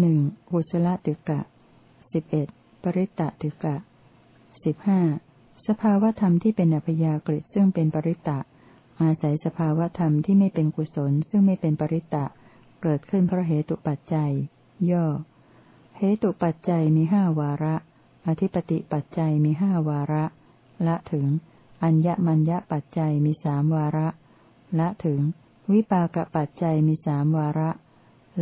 หนึ่งกุศลติกะสิบเอ็ดปริตตติกะสิบห้าสภาวธรรมที่เป็นอัพยากฤิซึ่งเป็นปริตตะอาศัยสภาวธรรมที่ไม่เป็นกุศลซึ่งไม่เป็นปริตตะ เกิดขึ้นเพราะเหตุปัจจัย ย่อ เหตุปัจจัยมีห้าวาระ อธิปติปัจจัยมีห้าวาระ ละถึง อัญญมัญญปัจจัยมีสามวาระ ละถึง วิปากปัจจัยมีสามวาระ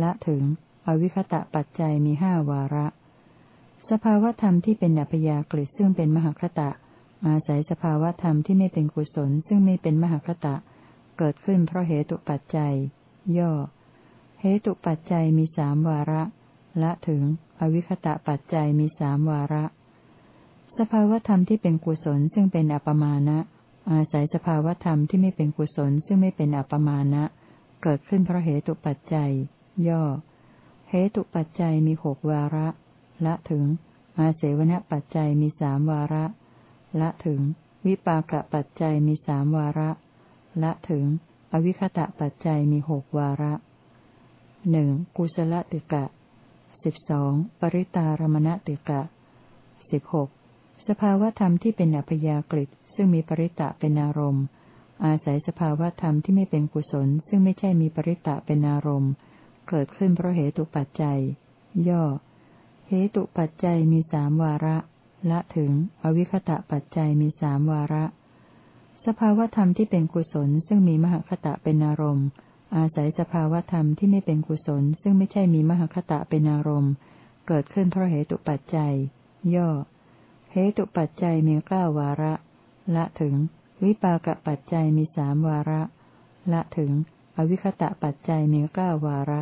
ละถึง อวิคตะปัจจัยมีห้าวาระ สภาวธรรมที่เป็นอัพยากฤิซึ่งเป็นมหคตะ อาศัยสภาวธรรมที่ไม่เป็นกุศล ซึ่งไม่เป็นมหคตะ เกิดขึ้นเพราะเหตุปัจจัย ย่อ เหตุปัจจัยมีสามวาระ ละถึง อวิคตะปัจจัยมีสามวาระ สภาวธรรมที่เป็นกุศลซึ่งเป็นอัปมาณะอาศัยสภาวธรรมที่ไม่เป็นกุศลซึ่งไม่เป็นอัปมาณะเกิดขึ้นเพราะเหตุปัจจัย ย่อ เหตุปัจจัยมีหกวาระ ละถึง อาเสวนปัจจัยมีสามวาระ ละถึง วิปากปัจจัยมีสามวาระ ละถึง อวิคตะปัจจัยมีหกวาระหนึ่งกุศลติกะสิบสองปริตารมณติกะสิบหกสภาวธรรมที่เป็นอัพยากฤิซึ่งมีปริตะเป็นอารมณ์ อาศัยสภาวธรรมที่ไม่เป็นกุศล ซึ่งไม่ใช่มีปริตะเป็นอารมณ์ เกิดขึ้นเพราะเหตุปัจจัย ย่อ เหตุปัจจัยมีสามวาระ ละถึง อวิคตะปัจจัยมีสามวาระ สภาวธรรมที่เป็นกุศลซึ่งมีมหคตะเป็นอารมณ์ อาศัยสภาวธรรมที่ไม่เป็นกุศล ซึ่งไม่ใช่มีมหคตะเป็นอารมณ์ เกิดขึ้นเพราะเหตุปัจจัย ย่อ เหตุปัจจัยมีเก้าวาระ ละถึง วิปากปัจจัยมีสามวาระ ละถึงอวิคตะปัจจัยมีเก้าวาระ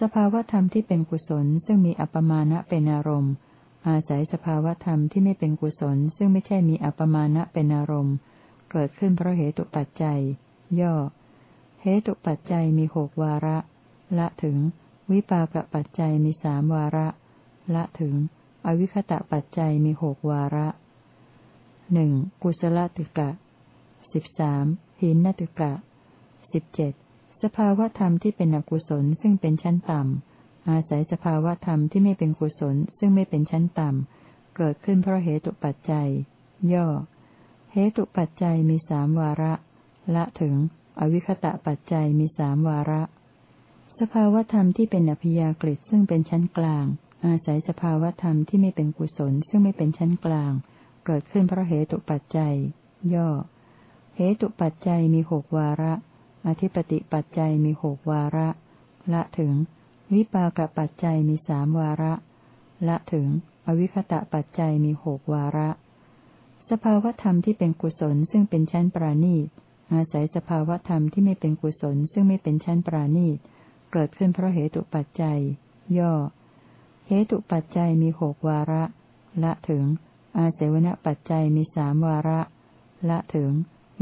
สภาวธรรมที่เป็นกุศลซึ่งมีอัปมาณะเป็นอารมณ์ อาศัยสภาวธรรมที่ไม่เป็นกุศลซึ่งไม่ใช่มีอัปมาณะเป็นอารมณ์ เกิดขึ้นเพราะเหตุปัจจัย ย่อ เหตุปัจจัยมีหกวาระ ละถึง วิปากปัจจัยมีสามวาระ ละถึง อวิคตะปัจจัยมีหกวาระหนึ่งกุศลติกะสิบสามหินนติกะสิบเจ็ด สภาวธรรมที่เป็นอกุศลซึ่งเป็นชั้นต่ำ อาศัยสภาวธรรมที่ไม่เป็นกุศลซึ่งไม่เป็นชั้นต่ำ เกิดขึ้นเพราะเหตุปัจจัย ย่อ เหตุปัจจัยมีสามวาระ ละถึง อวิคตะปัจจัยมีสามวาระ สภาวธรรมที่เป็นอภิยากฤิซึ่งเป็นชั้นกลาง อาศัยสภาวธรรมที่ไม่เป็นกุศลซึ่งไม่เป็นชั้นกลาง เกิดขึ้นเพราะเหตุปัจจัย ย่อ เหตุปัจจัยมีหกวาระ อธิปติปัจจัยมีหกวาระ ละถึง วิปากปัจจัยมีสามวาระ ละถึง อวิคตะปัจจัยมีหกวาระ สภาวธรรมที่เป็นกุศลซึ่งเป็นชั้นปราณีตอาศัยสภาวธรรมที่ไม่เป็นกุศลซึ่งไม่เป็นชั้นปราณีตเกิดขึ้นเพราะเหตุปัจจัย ย่อ เหตุปัจจัยมีหกวาระ ละถึง อาเสวนปัจจัยมีสามวาระ ละถึง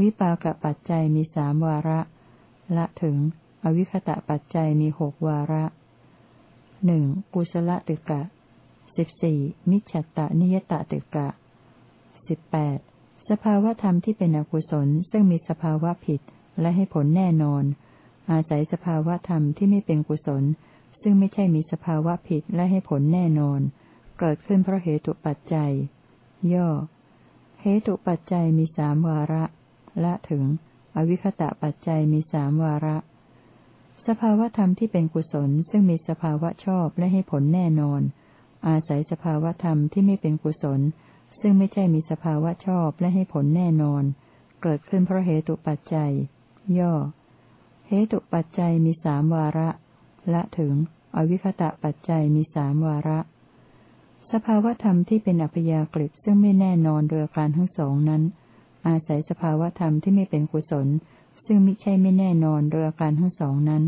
วิปากปัจจัยมีสามวาระ ละถึง อวิคตะปัจจัยมีหกวาระหนึ่งกุศลติกะสิบสี่มิจฉตนิยตติกะสิบแปดสภาวธรรมที่เป็นอกุศลซึ่งมีสภาวะผิดและให้ผลแน่นอน อาศัยสภาวธรรมที่ไม่เป็นกุศล ซึ่งไม่ใช่มีสภาวะผิดและให้ผลแน่นอน เกิดขึ้นเพราะเหตุปัจจัย ย่อ เหตุปัจจัยมีสามวาระ ละถึง อวิคตะปัจจัยมีสามวาระ สภาวธรรมที่เป็นกุศลซึ่งมีสภาวะชอบและให้ผลแน่นอน อาศัยสภาวธรรมที่ไม่เป็นกุศล ซึ่งไม่ใช่มีสภาวะชอบและให้ผลแน่นอน เกิดขึ้นเพราะเหตุปัจจัย ย่อ เหตุปัจจัยมีสามวาระ ละถึง อวิคตะปัจจัยมีสามวาระสภาวธรรมที่เป็นอัพยากฤิซึ่งไม่แน่นอนโดยการทั้งสองนั้น อาศัยสภาวธรรมที่ไม่เป็นกุศล ซึ่งมิใช่ไม่แน่นอนโดยอาการทั้งสองนั้น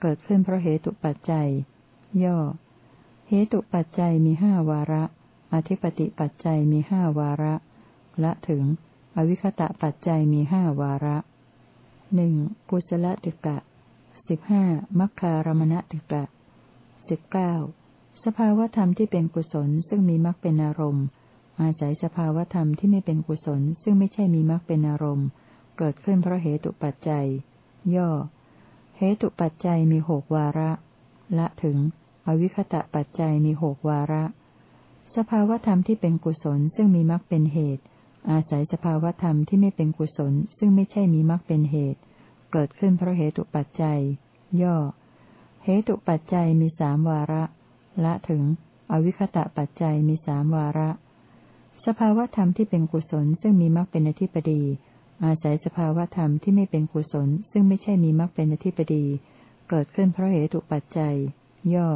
เกิดขึ้นเพราะเหตุปัจจัย ย่อ เหตุปัจจัยมีห้าวาระ อธิปติปัจจัยมีห้าวาระ ละถึง อวิคตะปัจจัยมีห้าวาระหนึ่งกุศลติกะสิบห้ามัคคารมณติกะสิบเก้าสภาวธรรมที่เป็นกุศลซึ่งมีมรรคเป็นอารมณ์ อาศัยสภาวธรรมที่ไม่เป็นกุศล ซึ่งไม่ใช่มีมรรคเป็นอารมณ์ เกิดขึ้นเพราะเหตุปัจจัย ย่อ เหตุปัจจัยมีหกวาระ ละถึง อวิคตะปัจจัยมีหกวาระ สภาวธรรมที่เป็นกุศลซึ่งมีมรรคเป็นเหตุ อาศัยสภาวธรรมที่ไม่เป็นกุศล ซึ่งไม่ใช่มีมรรคเป็นเหตุ เกิดขึ้นเพราะเหตุปัจจัย ย่อ เหตุปัจจัยมีสามวาระ ละถึง อวิคตะปัจจัยมีสามวาระ สภาวธรรมที่เป็นกุศลซึ่งมีมรรคเป็นอธิปดี อาศัยสภาวธรรมที่ไม่เป็นกุศล ซึ่งไม่ใช่มีมรรคเป็นอธิปดี เกิดขึ้นเพราะเหตุปัจจัย ย่อ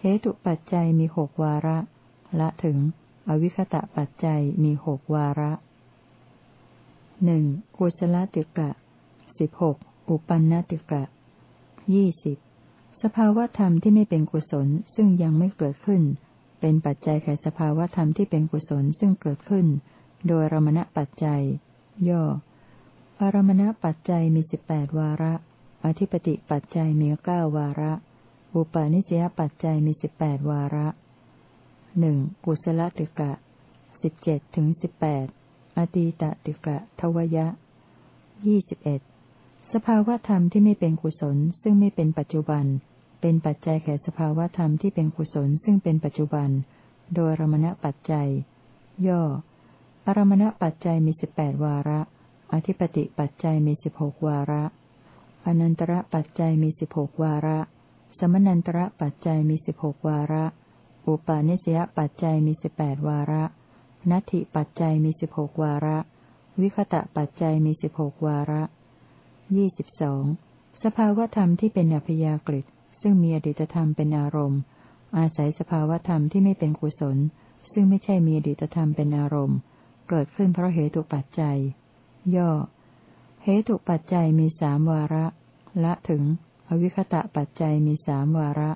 เหตุปัจจัยมีหกวาระ ละถึง อวิคตะปัจจัยมีหกวาระหนึ่งกุศลติกะสิบหกอุปันนติกะยี่สิบสภาวธรรมที่ไม่เป็นกุศลซึ่งยังไม่เกิดขึ้น เป็นปัจจัยแก่สภาวธรรมที่เป็นกุศลซึ่งเกิดขึ้น โดยรมณปัจจัย ย่อ อารมณปัจจัยมีสิบแปดวาระ อธิปติปัจจัยมีเก้าวาระ อุปาณิสยปัจจัยมีสิบแปดวาระหนึ่งกุศลติกะสิบเจ็ดถึงสิบแปดอตีตติกะทวยะยี่สิบเอ็ดสภาวธรรมที่ไม่เป็นกุศลซึ่งไม่เป็นปัจจุบัน เป็นปัจจัยแก่สภาวธรรมที่เป็นกุศลซึ่งเป็นปัจจุบัน โดยรมณปัจจัย ย่อ อรมณปัจจัยมีสิบแปดวาระ อธิปติปัจจัยมีสิบหกวาระอนันตระปัจจัยมีสิบหกวาระ สมนันตระปัจจัยมีสิบหกวาระ อุปาเนสยปัจจัยมีสิบแปดวาระ นัตถิปัจจัยมีสิบหกวาระ วิคตะปัจจัยมีสิบหกวาระยี่สิบสองสภาวธรรมที่เป็นอัพยากฤิ ซึ่งมีอดีตธรรมเป็นอารมณ์ อาศัยสภาวธรรมที่ไม่เป็นกุศล ซึ่งไม่ใช่มีอดีตธรรมเป็นอารมณ์ เกิดขึ้นเพราะเหตุปัจจัย ย่อ เหตุปัจจัยมีสามวาระ ละถึง อวิคตะปัจจัยมีสามวาระ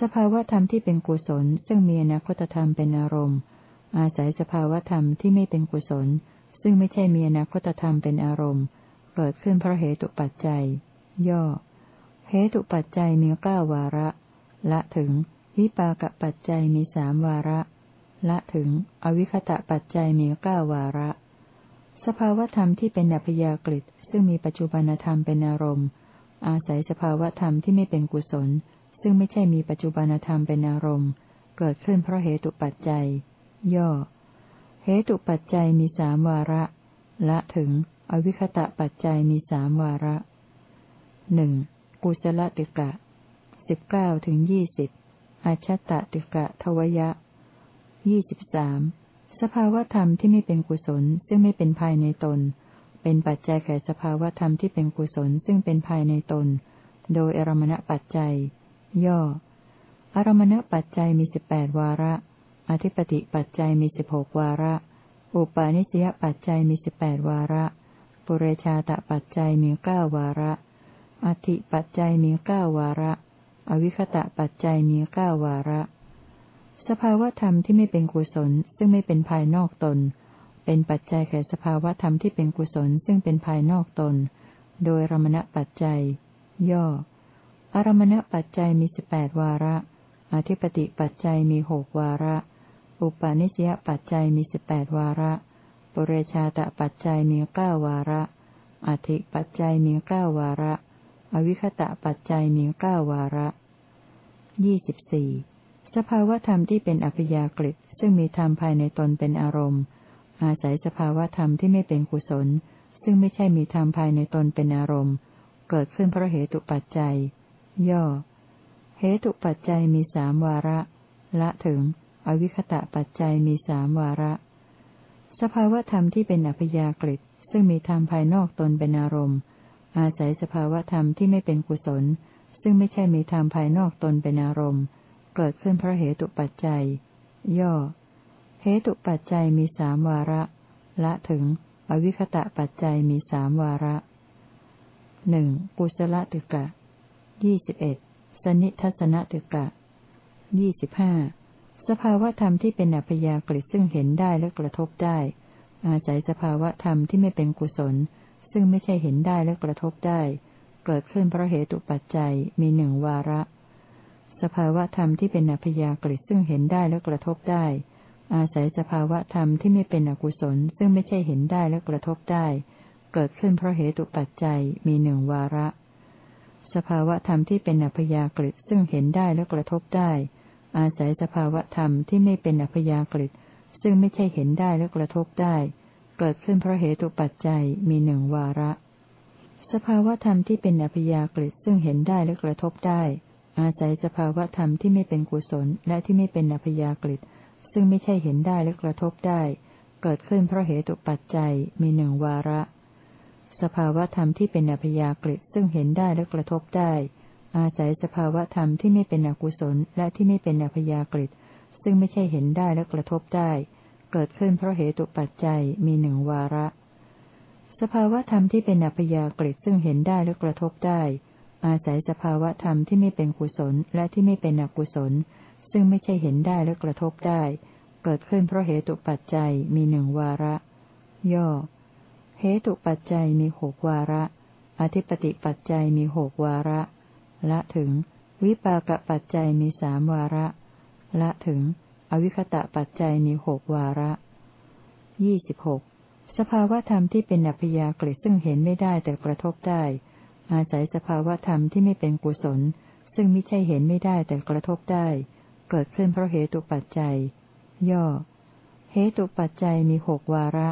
สภาวธรรมที่เป็นกุศล ซึ่งมีอนาคตธรรมเป็นอารมณ์ อาศัยสภาวธรรมที่ไม่เป็นกุศล ซึ่งไม่ใช่มีอนาคตธรรมเป็นอารมณ์ เกิดขึ้นเพราะเหตุปัจจัย ย่อ เหตุปัจจัยมีเก้าวาระ ละถึง วิปากปัจจัยมีสามวาระ ละถึง อวิคตะปัจจัยมีเก้าวาระ สภาวธรรมที่เป็นอัพยากฤิซึ่งมีปัจจุบันธรรมเป็นอารมณ์ อาศัยสภาวธรรมที่ไม่เป็นกุศล ซึ่งไม่ใช่มีปัจจุบันธรรมเป็นอารมณ์ เกิดขึ้นเพราะเหตุปัจจัย ย่อ เหตุปัจจัยมีสามวาระ ละถึง อวิคตะปัจจัยมีสามวาระหนึ่ง กุศลติกะสิบเก้าถึงยี่สิบอาชตติกะทวยะยี่สิบสามสภาวธรรมที่ไม่เป็นกุศลซึ่งไม่เป็นภายในตน เป็นปัจจัยแก่สภาวธรรมที่เป็นกุศลซึ่งเป็นภายในตน โดยอารมณปัจจัย ย่อ อารมณปัจจัยมีสิบแปดวาระ อธิปติปัจจัยมีสิบหกวาระ อุปาณิสยปัจจัยมีสิบแปดวาระ ปุเรชาตปัจจัยมีเก้าวาระ อธิปัจจัยมีเก้าวาระ อวิคตะปัจจัยมีเก้าวาระ สภาวธรรมที่ไม่เป็นกุศลซึ่งไม่เป็นภายนอกตน เป็นปัจจัยแก่สภาวธรรมที่เป็นกุศลซึ่งเป็นภายนอกตน โดยรมณปัจจัย ย่อ อารมณปัจจัยมีสิบแปดวาระ อธิปติปัจจัยมีหกวาระ อุปาณิสยปัจจัยมีสิบแปดวาระ ปุเรชาตปัจจัยมีเก้าวาระอธิปัจจัยมีเก้าวาระ อวิคตะปัจจัยมีเก้าวาระยี่สิบสี่สภาวธรรมที่เป็นอภิยากฤิซึ่งมีธรรมภายในตนเป็นอารมณ์ อาศัยสภาวธรรมที่ไม่เป็นกุศล ซึ่งไม่ใช่มีธรรมภายในตนเป็นอารมณ์ เกิดขึ้นเพราะเหตุปัจจัย ย่อ เหตุปัจจัยมีสามวาระ ละถึง อวิคตะปัจจัยมีสามวาระ สภาวธรรมที่เป็นอัพยากฤิซึ่งมีธรรมภายนอกตนเป็นอารมณ์ อาศัยสภาวธรรมที่ไม่เป็นกุศล ซึ่งไม่ใช่มีธรรมภายนอกตนเป็นอารมณ์ เกิดขึ้นเพราะเหตุปัจจัย ย่อ เหตุปัจจัยมีสามวาระ ละถึง อวิคตะปัจจัยมีสามวาระหนึ่งกุศลตึกะยี่สิบเอ็ดสนิทัศนตึกะยี่สิบห้าสภาวธรรมที่เป็นอัพยากฤิซึ่งเห็นได้และกระทบได้ อาศัยสภาวธรรมที่ไม่เป็นกุศล ซึ่งไม่ใช่เห็นได้และกระทบได้ เกิดขึ้นเพราะเหตุปัจจัยมีหนึ่งวาระ สภาวธรรมที่เป็นอัพยากฤิซึ่งเห็นได้และกระทบได้ อาศัยสภาวะธรรมที่ไม่เป็นอกุศล ซึ่งไม่ใช่เห็นได้และกระทบได้ เกิดขึ้นเพราะเหตุปัจจัยมีหนึ่งวาระ สภาวธรรมที่เป็นอัพยากฤิซึ่งเห็นได้และกระทบได้ อาศัยสภาวธรรมที่ไม่เป็นอัพยากฤิซึ่งไม่ใช่เห็นได้และกระทบได้ เกิดขึ้นเพราะเหตุปัจจัยมีหนึ่งวาระ สภาวธรรมที่เป็นอัพยากฤิซึ่งเห็นได้และกระทบได้ อาศัยสภาวธรรมที่ไม่เป็นกุศลและที่ไม่เป็นอัพยากฤิซึ่งไม่ใช่เห็นได้และกระทบได้ เกิดขึ้นเพราะเหตุปัจจัยมีหนึ่งวาระ สภาวธรรมที่เป็นอัพยากฤิซึ่งเห็นได้และกระทบได้ อาศัยสภาวธรรมที่ไม่เป็นอกุศลและที่ไม่เป็นอัพยากฤิซึ่งไม่ใช่เห็นได้และกระทบได้ เกิดขึ้นเพราะเหตุปัจจัยมีหนึ่งวาระ สภาวธรรมที่เป็นอัพยากฤิซึ่งเห็นได้และกระทบได้ อาศัยสภาวธรรมที่ไม่เป็นกุศลและที่ไม่เป็นอกุศล ซึ่งไม่ใช่เห็นได้และกระทบได้ เกิดขึ้นเพราะเหตุปัจจัยมีหนึ่งวาระ ย่อ เหตุปัจจัยมีหกวาระ อธิปติปัจจัยมีหกวาระ ละถึง วิปากปัจจัยมีสามวาระ ละถึง อวิคตะปัจจัยมีหกวาระยี่สิบหกสภาวธรรมที่เป็นอัพยากฤิซึ่งเห็นไม่ได้แต่กระทบได้ อาศัยสภาวธรรมที่ไม่เป็นกุศล ซึ่งไม่ใช่เห็นไม่ได้แต่กระทบได้ เกิดขึ้นเพราะเหตุปัจจัย ย่อ เหตุปัจจัยมีหกวาระ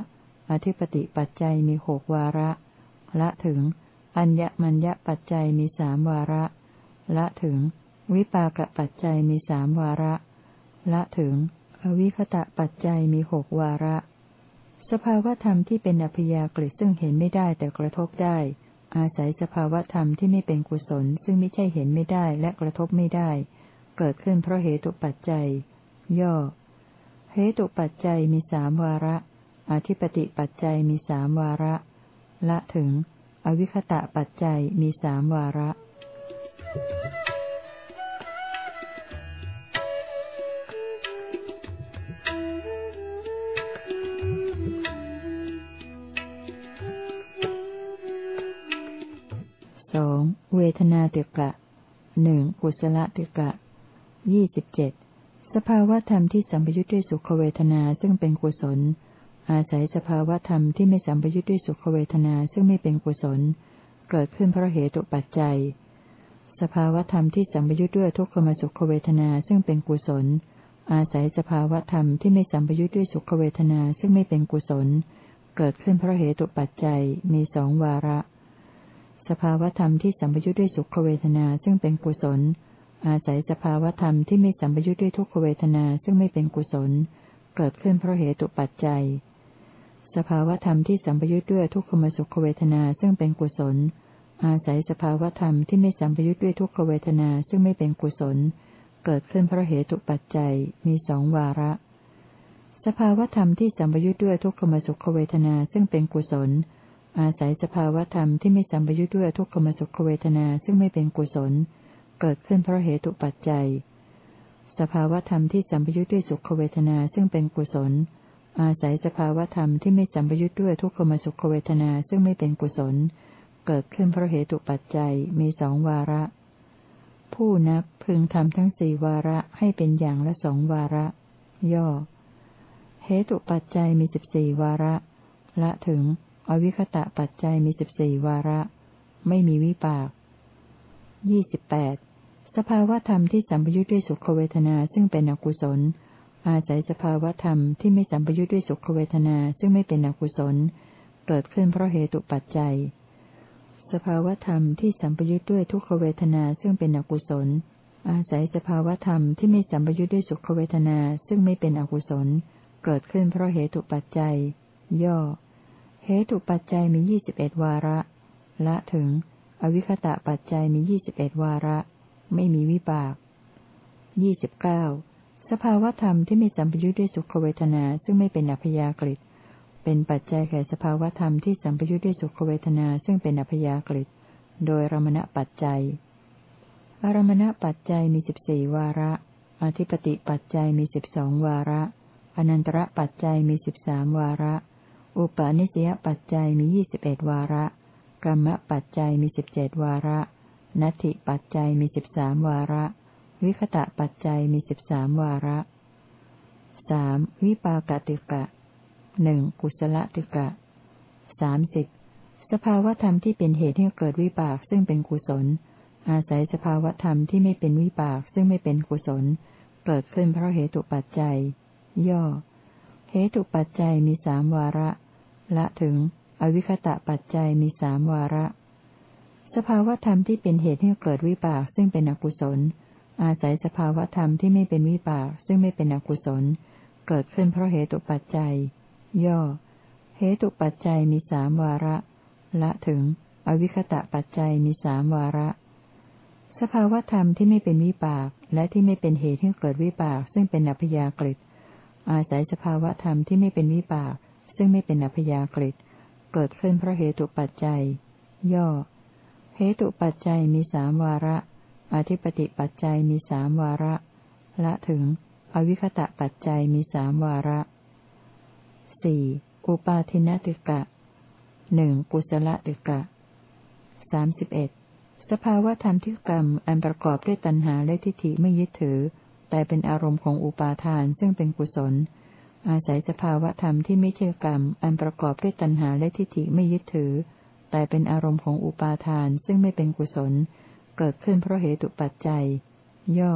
อธิปติปัจจัยมีหกวาระ ละถึง อัญญมัญญปัจจัยมีสามวาระ ละถึง วิปากปัจจัยมีสามวาระ ละถึง อวิคตะปัจจัยมีหกวาระ สภาวธรรมที่เป็นอภิยากฤิซึ่งเห็นไม่ได้แต่กระทบได้ อาศัยสภาวธรรมที่ไม่เป็นกุศล ซึ่งไม่ใช่เห็นไม่ได้และกระทบไม่ได้ เกิดขึ้นเพราะเหตุปัจจัย ย่อ เหตุปัจจัยมีสามวาระ อธิปติปัจจัยมีสามวาระ ละถึง อวิคตะปัจจัยมีสามวาระ ทนาเตกะหนึ่งกุศลเตกะยี่สิบเจ็ดสภาวธรรมที่สัมปยุทธ์ด้วยสุขเวทนาซึ่งเป็นกุศล อาศัยสภาวธรรมที่ไม่สัมปยุทธ์ด้วยสุขเวทนาซึ่งไม่เป็นกุศล เกิดขึ้นเพราะเหตุปัจจัย สภาวธรรมที่สัมปยุทธ์ด้วยทุกขมสุขเวทนาซึ่งเป็นกุศล อาศัยสภาวธรรมที่ไม่สัมปยุทธ์ด้วยสุขเวทนาซึ่งไม่เป็นกุศล เกิดขึ้นเพราะเหตุปัจจัยมีสองวาระ สภาวธรรมที่สัมปยุทธ์ด้วยสุขเวทนาซึ่งเป็นกุศล อาศัยสภาวธรรมที่ไม่สัมปยุทธ์ด้วยทุกขเวทนาซึ่งไม่เป็นกุศล เกิดขึ้นเพราะเหตุปัจจัย สภาวธรรมที่สัมปยุทธ์ด้วยทุกขมสุขเวทนาซึ่งเป็นกุศล อาศัยสภาวธรรมที่ไม่สัมปยุทธ์ด้วยทุกขเวทนาซึ่งไม่เป็นกุศล เกิดขึ้นเพราะเหตุปัจจัยมีสองวาระ สภาวธรรมที่สัมปยุทธ์ด้วยทุกขมสุขเวทนาซึ่งเป็นกุศล อาศัยสภาวธรรมที่ไม่สัมปยุทธ์ด้วยทุกขมสุขเวทนาซึ่งไม่เป็นกุศล เกิดขึ้นเพราะเหตุปัจจัย สภาวธรรมที่สัมปยุทธ์ด้วยสุขเวทนาซึ่งเป็นกุศล อาศัยสภาวธรรมที่ไม่สัมปยุทธ์ด้วยทุกขมสุขเวทนาซึ่งไม่เป็นกุศล เกิดขึ้นเพราะเหตุปัจจัยมีสองวาระ ผู้นับพึงทำทั้งสี่วาระให้เป็นอย่างละสองวาระ ย่อเหตุปัจจัยมีสิบสี่วาระ ละถึง อวิคตะปัจจัยมีสิบสี่วาระ ไม่มีวิปากยี่สิบแปดสภาวธรรมที่สัมปยุทธ์ด้วยสุขเวทนาซึ่งเป็นอกุศล อาศัยสภาวธรรมที่ไม่สัมปยุทธ์ด้วยสุขเวทนาซึ่งไม่เป็นอกุศล เกิดขึ้นเพราะเหตุปัจจัย สภาวธรรมที่สัมปยุทธ์ด้วยทุกขเวทนาซึ่งเป็นอกุศล อาศัยสภาวธรรมที่ไม่สัมปยุทธ์ด้วยสุขเวทนาซึ่งไม่เป็นอกุศล เกิดขึ้นเพราะเหตุปัจจัย ย่อ เหตุปัจจัยมียี่สิบเอ็ดวาระ ละถึง อวิคตะปัจจัยมียี่สิบเอ็ดวาระ ไม่มีวิบากยี่สิบเก้าสภาวธรรมที่ไม่สัมปยุทธ์ด้วยสุขเวทนาซึ่งไม่เป็นอัพยากฤิเป็นปัจจัยแก่สภาวธรรมที่สัมปยุทธ์ด้วยสุขเวทนาซึ่งเป็นอัพยากฤิโดยรมณปัจจัย อารมณปัจจัยมีสิบสี่วาระ อธิปติปัจจัยมีสิบสองวาระ อนันตระปัจจัยมีสิบสามวาระ อุปาณิสยปัจจัยมียี่สิบเอ็ดวาระ กรรมปัจจัยมีสิบเจ็ดวาระ นัตถิปัจจัยมีสิบสามวาระ วิคตะปัจจัยมีสิบสามวาระสามวิปากติกะหนึ่งกุศลติกะสามสิบสภาวธรรมที่เป็นเหตุให้เกิดวิปากซึ่งเป็นกุศล อาศัยสภาวธรรมที่ไม่เป็นวิบากซึ่งไม่เป็นกุศล เกิดขึ้นเพราะเหตุปัจจัย ย่อ เหตุปัจจัยมีสามวาระ ละถึง อวิคตะปัจจัยมีสามวาระ สภาวธรรมที่เป็นเหตุให้เกิดวิบากซึ่งเป็นอกุศล อาศัยสภาวธรรมที่ไม่เป็นวิบากซึ่งไม่เป็นอกุศล เกิดขึ้นเพราะเหตุปัจจัย ย่อ เหตุปัจจัยมีสามวาระ ละถึง อวิคตะปัจจัยมีสามวาระ สภาวธรรมที่ไม่เป็นวิบากและที่ไม่เป็นเหตุให้เกิดวิบากซึ่งเป็นอัพยากฤิอาศัยสภาวธรรมที่ไม่เป็นวิบาก ซึ่งไม่เป็นอัพยากฤิเกิดขึ้นเพราะเหตุปัจจัย ย่อ เหตุปัจจัยมีสามวาระ อธิปติปัจจัยมีสามวาระ ละถึง อวิคตะปัจจัยมีสามวาระสี่อุปาทินติกะหนึ่งกุศลติกะสามสิบเอ็ดสภาวธรรมที่กรรมอันประกอบด้วยตัณหาและทิฏฐิไม่ยึดถือ แต่เป็นอารมณ์ของอุปาทานซึ่งเป็นกุศล อาศัยสภาวะธรรมที่ไม่ใช่กรรม อันประกอบด้วยตัณหาและทิฏฐิไม่ยึดถือ แต่เป็นอารมณ์ของอุปาทานซึ่งไม่เป็นกุศล เกิดขึ้นเพราะเหตุปัจจัย ย่อ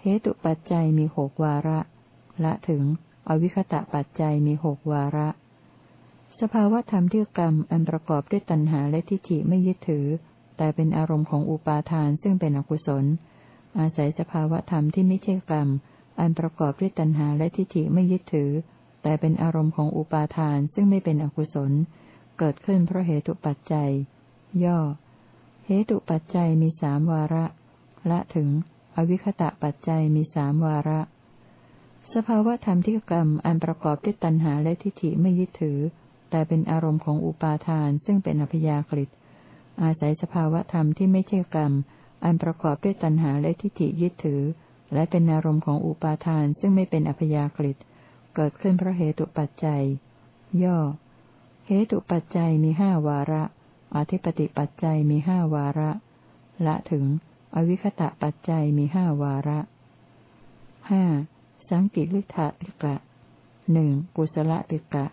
เหตุปัจจัยมีหกวาระ ละถึง อวิคตะปัจจัยมีหกวาระ สภาวะธรรมที่กรรม อันประกอบด้วยตัณหาและทิฏฐิไม่ยึดถือ แต่เป็นอารมณ์ของอุปาทานซึ่งเป็นอกุศล อาศัยสภาวะธรรมที่ไม่ใช่กรรม อันประกอบด้วยตัณหาและทิฏฐิไม่ยึดถือ แต่เป็นอารมณ์ของอุปาทานซึ่งไม่เป็นอกุศล เกิดขึ้นเพราะเหตุปัจจัย ย่อ เหตุปัจจัยมีสามวาระ ละถึง อวิคตะปัจจัยมีสามวาระ สภาวธรรมที่กรรมอันประกอบด้วยตัณหาและทิฏฐิไม่ยึดถือ แต่เป็นอารมณ์ของอุปาทานซึ่งเป็นอภิยากฤิอาศัยสภาวธรรมที่ไม่ใช่กรรม อันประกอบด้วยตัณหาและทิฏฐิยึดถือ และเป็นอารมณ์ของอุปาทานซึ่งไม่เป็นอัพยากฤิเกิดขึ้นเพราะเหตุปัจจัย ย่อ เหตุปัจจัยมีห้าวาระ อธิปติปัจจัยมีห้าวาระ ละถึง อวิคตะปัจจัยมีห้าวาระห้าสังกิริธาติกะหนึ่งกุศลติกะ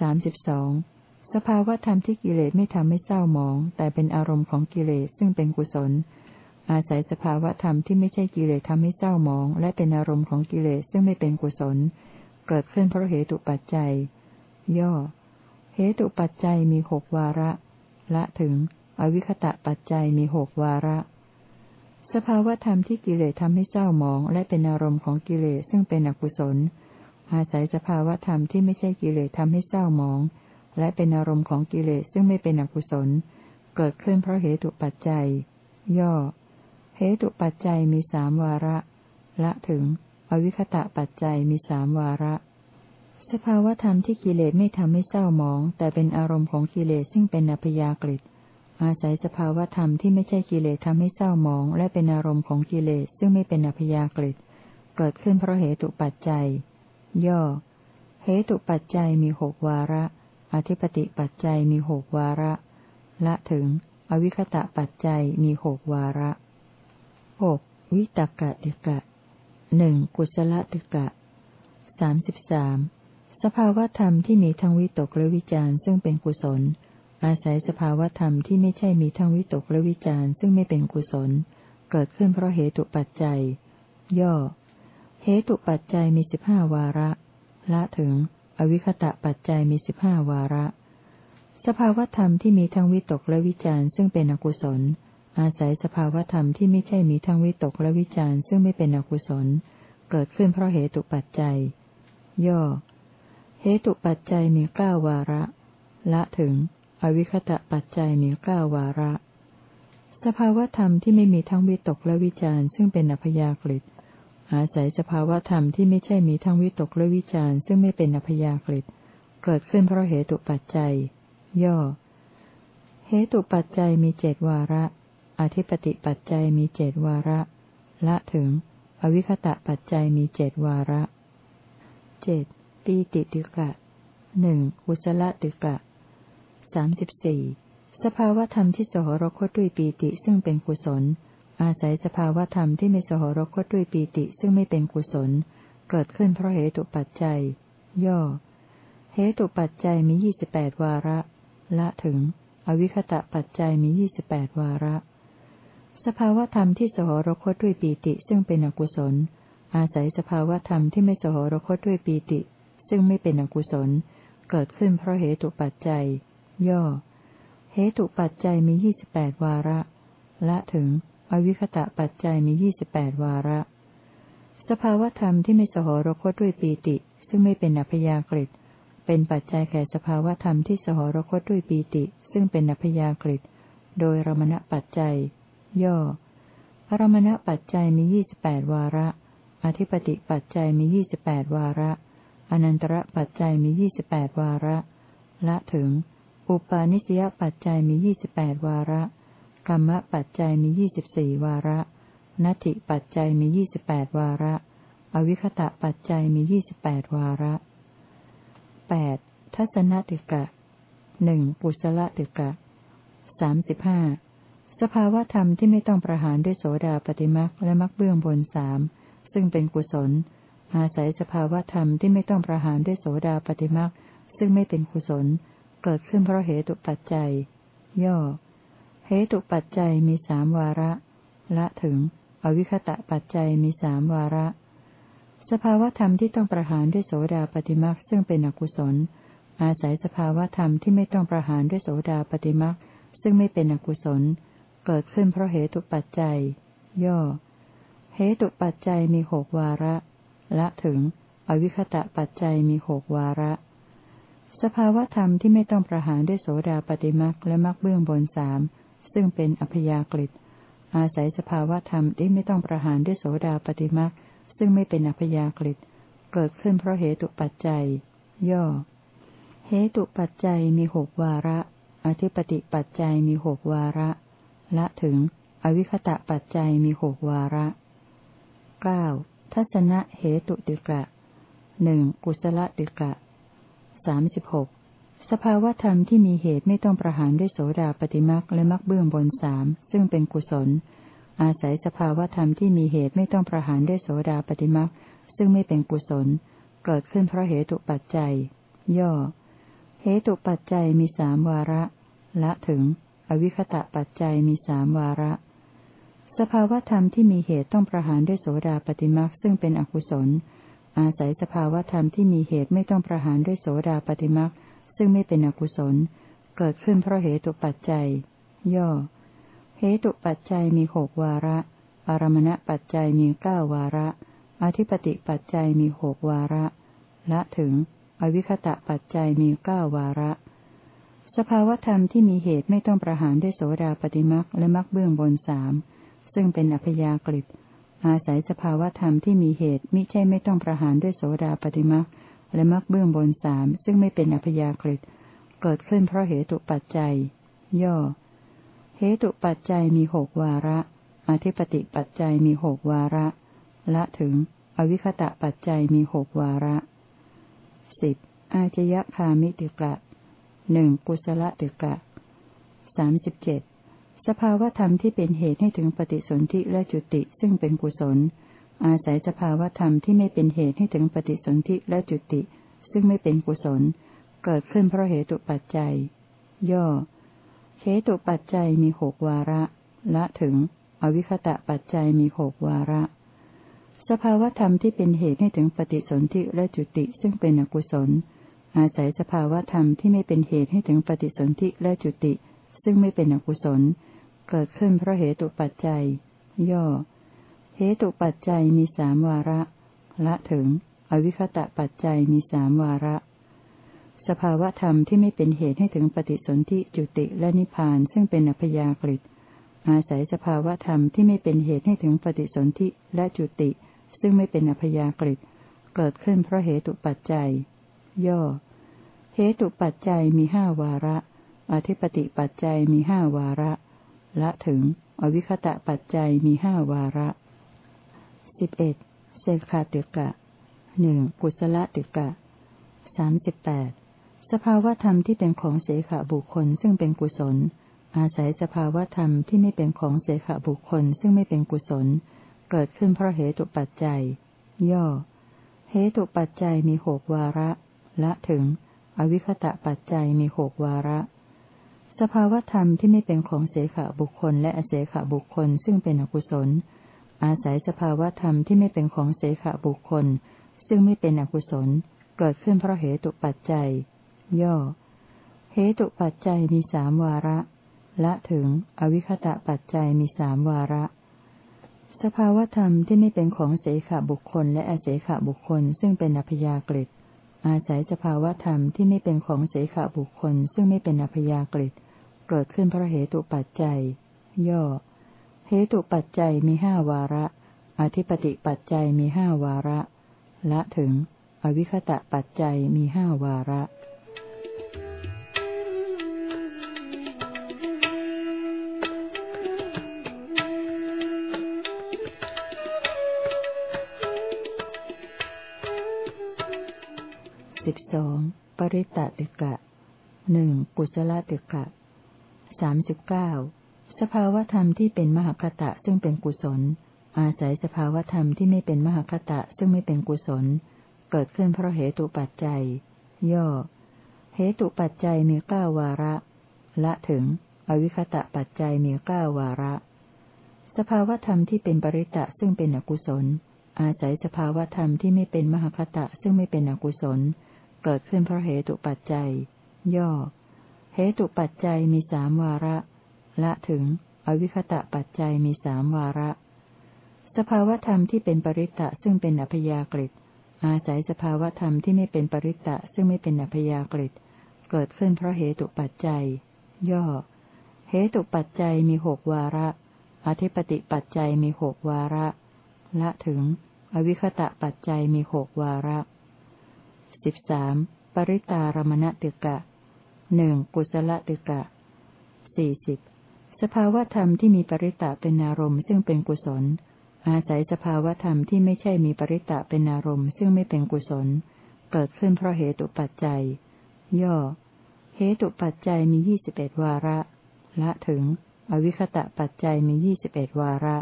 สามสิบสองสภาวะธรรมที่กิเลสไม่ทำให้เศร้าหมอง แต่เป็นอารมณ์ของกิเลสซึ่งเป็นกุศล อาศัยสภาวะธรรมที่ไม่ใช่กิเลสทำให้เศร้าหมอง และเป็นอารมณ์ของกิเลสซึ่งไม่เป็นกุศล เกิดขึ้นเพราะเหตุปัจจัย ย่อ เหตุปัจจัยมีหกวาระ ละถึง อวิคตะปัจจัยมีหกวาระ สภาวะธรรมที่กิเลสทำให้เศร้าหมอง และเป็นอารมณ์ของกิเลสซึ่งเป็นอกุศล อาศัยสภาวะธรรมที่ไม่ใช่กิเลสทำให้เศร้าหมอง และเป็นอารมณ์ของกิเลสซึ่งไม่เป็นอกุศล เกิดขึ้นเพราะเหตุปัจจัย ย่อ ตุปัจจัยมีสามวาระ ละถึง อวิคตะปัจจัยมีสามวาระ สภาวธรรมที่กิเลสไม่ทำให้เศร้าหมอง แต่เป็นอารมณ์ของกิเลสซึ่งเป็นอพยากฤิอาศัยสภาวธรรมที่ไม่ใช่กิเลสทำให้เศร้าหมอง และเป็นอารมณ์ของกิเลสซึ่งไม่เป็นอพยากฤิเกิดขึ้นเพราะเหตุปัจจัย ย่อ เหตุปัจจัยมีหกวาระ อธิปติปัจจัยมีหกวาระ ละถึง อวิคตะปัจจัยมีหกวาระ หกวิตกะติกะหนึ่งกุศลติกะสามสิบสามสภาวธรรมที่มีทั้งวิตกและวิจารซึ่งเป็นกุศล อาศัยสภาวธรรมที่ไม่ใช่มีทั้งวิตกและวิจารซึ่งไม่เป็นกุศล เกิดขึ้นเพราะเหตุปัจจัย ย่อ เหตุปัจจัยมีสิบห้าวาระ ละถึง อวิคตะปัจจัยมีสิบห้าวาระ สภาวธรรมที่มีทั้งวิตกและวิจารณ์ซึ่งเป็นอกุศล อาศัยสภาวธรรมที่ไม่ใช่มีทั้งวิตกและวิจารณ์ซึ่งไม่เป็นอกุศล เกิดขึ้นเพราะเหตุปัจจัย ย่อ เหตุปัจจัยมีเก้าวาระ ละถึง อวิคตะปัจจัยมีเก้าวาระ สภาวธรรมที่ไม่มีทั้งวิตกและวิจารณ์ซึ่งเป็นอัพยากฤิอาศัยสภาวธรรมที่ไม่ใช่มีทั้งวิตกและวิจารณ์ซึ่งไม่เป็นอัพยากฤิเกิดขึ้นเพราะเหตุปัจจัย ย่อ เหตุปัจจัยมีเจดวาระ อธิปติปัจจัยมีเจดวาระ ละถึง อวิคตะปัจจัยมีเจดวาระเจ็ดปีติติกะหนึ่งอุสละติกะสามสิบสี่สภาวธรรมที่สหรคตด้วยปีติซึ่งเป็นกุศล อาศัยสภาวธรรมที่ไม่สหรคตด้วยปีติซึ่งไม่เป็นกุศล เกิดขึ้นเพราะเหตุปัจจัย ย่อ เหตุปัจจัยมียี่สิบแปดวาระ ละถึง อวิคตะปัจจัยมียี่สิบแปดวาระ สภาวธรรมที่สหรคตด้วยปีติซึ่งเป็นอกุศล อาศัยสภาวธรรมที่ไม่สหรคตด้วยปีติ ซึ่งไม่เป็นอกุศล เกิดขึ้นเพราะเหตุปัจจัย ย่อ เหตุปัจจัยมียี่สิบแปดวาระ ละถึง อวิคตะปัจจัยมียี่สิบแปดวาระ สภาวธรรมที่ไม่สหรคตด้วยปีติ ซึ่งไม่เป็นอัพยากฤิเป็นปัจจัยแก่สภาวธรรมที่สหรคตด้วยปีติ ซึ่งเป็นอัพยากฤิโดยรมณปัจจัย ย่อรมณปัจจัยมียี่สิบแปดวาระ อธิปติปัจจัยมียี่สิบแปดวาระ อนันตระปัจจัยมียี่สิบแปดวาระ ละถึง อุปาณิสยปัจจัยมียี่สิบแปดวาระ กรรมปัจจัยมียี่สิบสี่วาระ นัตถิปัจจัยมียี่สิบแปดวาระ อวิคตะปัจจัยมียี่สิบแปดวาระแปดทัศนติกะหนึ่งปุสละติกะสามสิบห้า สภาวธรรมที่ไม่ต้องประหารด้วยโสดาปฏิมักและมักเบื้องบนสามซึ่งเป็นกุศล อาศัยสภาวธรรมที่ไม่ต้องประหารด้วยโสดาปฏิมักซึ่งไม่เป็นกุศล เกิดขึ้นเพราะเหตุปัจจัย ย่อ เหตุปัจจัยมีสามวาระ ละถึง อวิคตะปัจจัยมีสามวาระ สภาวธรรมที่ต้องประหารด้วยโสดาปฏิมักซึ่งเป็นอกุศล อาศัยสภาวธรรมที่ไม่ต้องประหารด้วยโสดาปฏิมักซึ่งไม่เป็นอกุศลเเกิดขึ้นเพราะเหตุปัจจัย ย่อ เหตุปัจจัยมีหกวาระ ละถึง อวิคตะปัจจัยมีหกวาระ สภาวธรรมที่ไม่ต้องประหารด้วยโสดาปฏิมักและมักเบื้องบนสามซึ่งเป็นอัพยากฤิอาศัยสภาวธรรมที่ไม่ต้องประหารด้วยโสดาปฏิมักซึ่งไม่เป็นอัพยากฤิเกิดขึ้นเพราะเหตุปัจจัย ย่อ เหตุปัจจัยมีหกวาระ อธิปติปัจจัยมีหกวาระ ละถึง อวิคตะปัจจัยมีหกวาระเก้าทัศนะเหตุติกะหนึ่งกุศลติกะสามสิบหกสภาวธรรมที่มีเหตุไม่ต้องประหารด้วยโสดาปฏิมักและมักเบื้องบนสามซึ่งเป็นกุศล อาศัยสภาวธรรมที่มีเหตุไม่ต้องประหารด้วยโสดาปฏิมักซึ่งไม่เป็นกุศล เกิดขึ้นเพราะเหตุปัจจัย ย่อ เหตุปัจจัยมีสามวาระ ละถึง วิคตะปัจจัยมีสามวาระ สภาวธรรมที่มีเหตุต้องประหารด้วยโสดาปฏิมักซึ่งเป็นอกุศล อาศัยสภาวธรรมที่มีเหตุไม่ต้องประหารด้วยโสดาปฏิมักซึ่งไม่เป็นอกุศล เกิดขึ้นเพราะเหตุปัจจัย ย่อ เหตุปัจจัยมีหกวาระ อารมณปัจจัยมีเก้าวาระ อธิปติปัจจัยมีหกวาระ ละถึง อวิคตะปัจจัยมีเก้าวาระ สภาวธรรมที่มีเหตุไม่ต้องประหารด้วยโสดาปฏิมักและมักเบื้องบนสามซึ่งเป็นอัพยากฤิอาศัยสภาวธรรมที่มีเหตุมิใช่ไม่ต้องประหารด้วยโสดาปฏิมักและมักเบื้องบนสามซึ่งไม่เป็นอัพยากฤิเกิดขึ้นเพราะเหตุปัจจัย ย่อ เหตุปัจจัยมีหกวาระ อธิปติปัจจัยมีหกวาระ ละถึง อวิคตะปัจจัยมีหกวาระสิบอาจยคามิติกะ หนึ่งกุศลติกะสามสิบเจ็ดสภาวธรรมที่เป็นเหตุให้ถึงปฏิสนธิและจุติซึ่งเป็นกุศล อาศัยสภาวธรรมที่ไม่เป็นเหตุให้ถึงปฏิสนธิและจุติ ซึ่งไม่เป็นกุศล เกิดขึ้นเพราะเหตุปัจจัย ย่อเหตุปัจจัยมีหกวาระ ละถึง อวิคตะปัจจัยมีหกวาระ สภาวธรรมที่เป็นเหตุให้ถึงปฏิสนธิและจุติซึ่งเป็นอกุศล อาศัยสภาวะธรรมที่ไม่เป็นเหตุให้ถึงปฏิสนธิและจุติ ซึ่งไม่เป็นอกุศล เกิดขึ้นเพราะเหตุปัจจัย ย่อ เหตุปัจจัยมีสามวาระ ละถึง อวิคตะปัจจัยมีสามวาระ สภาวะธรรมที่ไม่เป็นเหตุให้ถึงปฏิสนธิจุติและนิพพานซึ่งเป็นอัพยากฤิอาศัยสภาวะธรรมที่ไม่เป็นเหตุให้ถึงปฏิสนธิและจุติ ซึ่งไม่เป็นอพยากฤิเกิดขึ้นเพราะเหตุปัจจัย ย่อ เหตุปัจจัยมีห้าวาระ อธิปติปัจจัยมีห้าวาระ ละถึง อวิคตะปัจจัยมีห้าวาระสิบเอ็ดเศขาติกะหนึ่งกุศลติกะสามสิบแปดสภาวธรรมที่เป็นของเสขบุคคลซึ่งเป็นกุศล อาศัยสภาวธรรมที่ไม่เป็นของเสขบุคคลซึ่งไม่เป็นกุศล เกิดขึ้นเพราะเหตุปัจจัย ย่อ เหตุปัจจัยมีหกวาระ ละถึง อวิคตะปัจจัยมีหกวาระ สภาวธรรมที่ไม่เป็นของเสขบุคคลและอเสขบุคคลซึ่งเป็นอกุศล อาศัยสภาวธรรมที่ไม่เป็นของเสขบุคคล ซึ่งไม่เป็นอกุศล เกิดขึ้นเพราะเหตุปัจจัย ย่อ เหตุปัจจัยมีสามวาระ ละถึง อวิคตะปัจจัยมีสามวาระสภาวธรรมที่ไม่เป็นของเสขบุคคลและอเสขบุคคลซึ่งเป็นอพยากฤิ อาศัยสภาวธรรมที่ไม่เป็นของเสขบุคคล ซึ่งไม่เป็นอพยากฤิเกิดขึ้นเพราะเหตุปัจจัย ย่อ เหตุปัจจัยมีห้าวาระ อธิปติปัจจัยมีห้าวาระ ละถึง อวิคตะปัจจัยมีห้าวาระ สิบสองปริตตติกะหนึ่งกุศลติกะสามสิบเก้าสภาวธรรมที่เป็นมหคตะซึ่งเป็นกุศล อาศัยสภาวธรรมที่ไม่เป็นมหคตะซึ่งไม่เป็นกุศล เกิดขึ้นเพราะเหตุปัจจัย ย่อ เหตุปัจจัยมีเก้าวาระ ละถึง อวิคตะปัจจัยมีเก้าวาระ สภาวธรรมที่เป็นปริตะซึ่งเป็นอกุศล อาศัยสภาวธรรมที่ไม่เป็นมหคตะซึ่งไม่เป็นอกุศลเเกิดขึ้นเพราะเหตุปัจจัย ย่อ เหตุปัจจัยมีสามวาระ ละถึง อวิคตะปัจจัยมีสามวาระ สภาวธรรมที่เป็นปริตะซึ่งเป็นอัพยากฤิอาศัยสภาวธรรมที่ไม่เป็นปริตะซึ่งไม่เป็นอัพยากฤิเกิดขึ้นเพราะเหตุปัจจัย ย่อ เหตุปัจจัยมีหกวาระ อธิปติปัจจัยมีหกวาระ ละถึง อวิคตะปัจจัยมีหกวาระ สิบสามปริตารมณติกะหนึ่งกุศลติกะสี่สิบสภาวธรรมที่มีปริตะเป็นอารมณ์ซึ่งเป็นกุศล อาศัยสภาวธรรมที่ไม่ใช่มีปริตะเป็นอารมณ์ซึ่งไม่เป็นกุศล เกิดขึ้นเพราะเหตุปัจจัย ย่อ เหตุปัจจัยมียี่สิบเอ็ดวาระ ละถึง อวิคตะปัจจัยมียี่สิบเอ็ดวาระ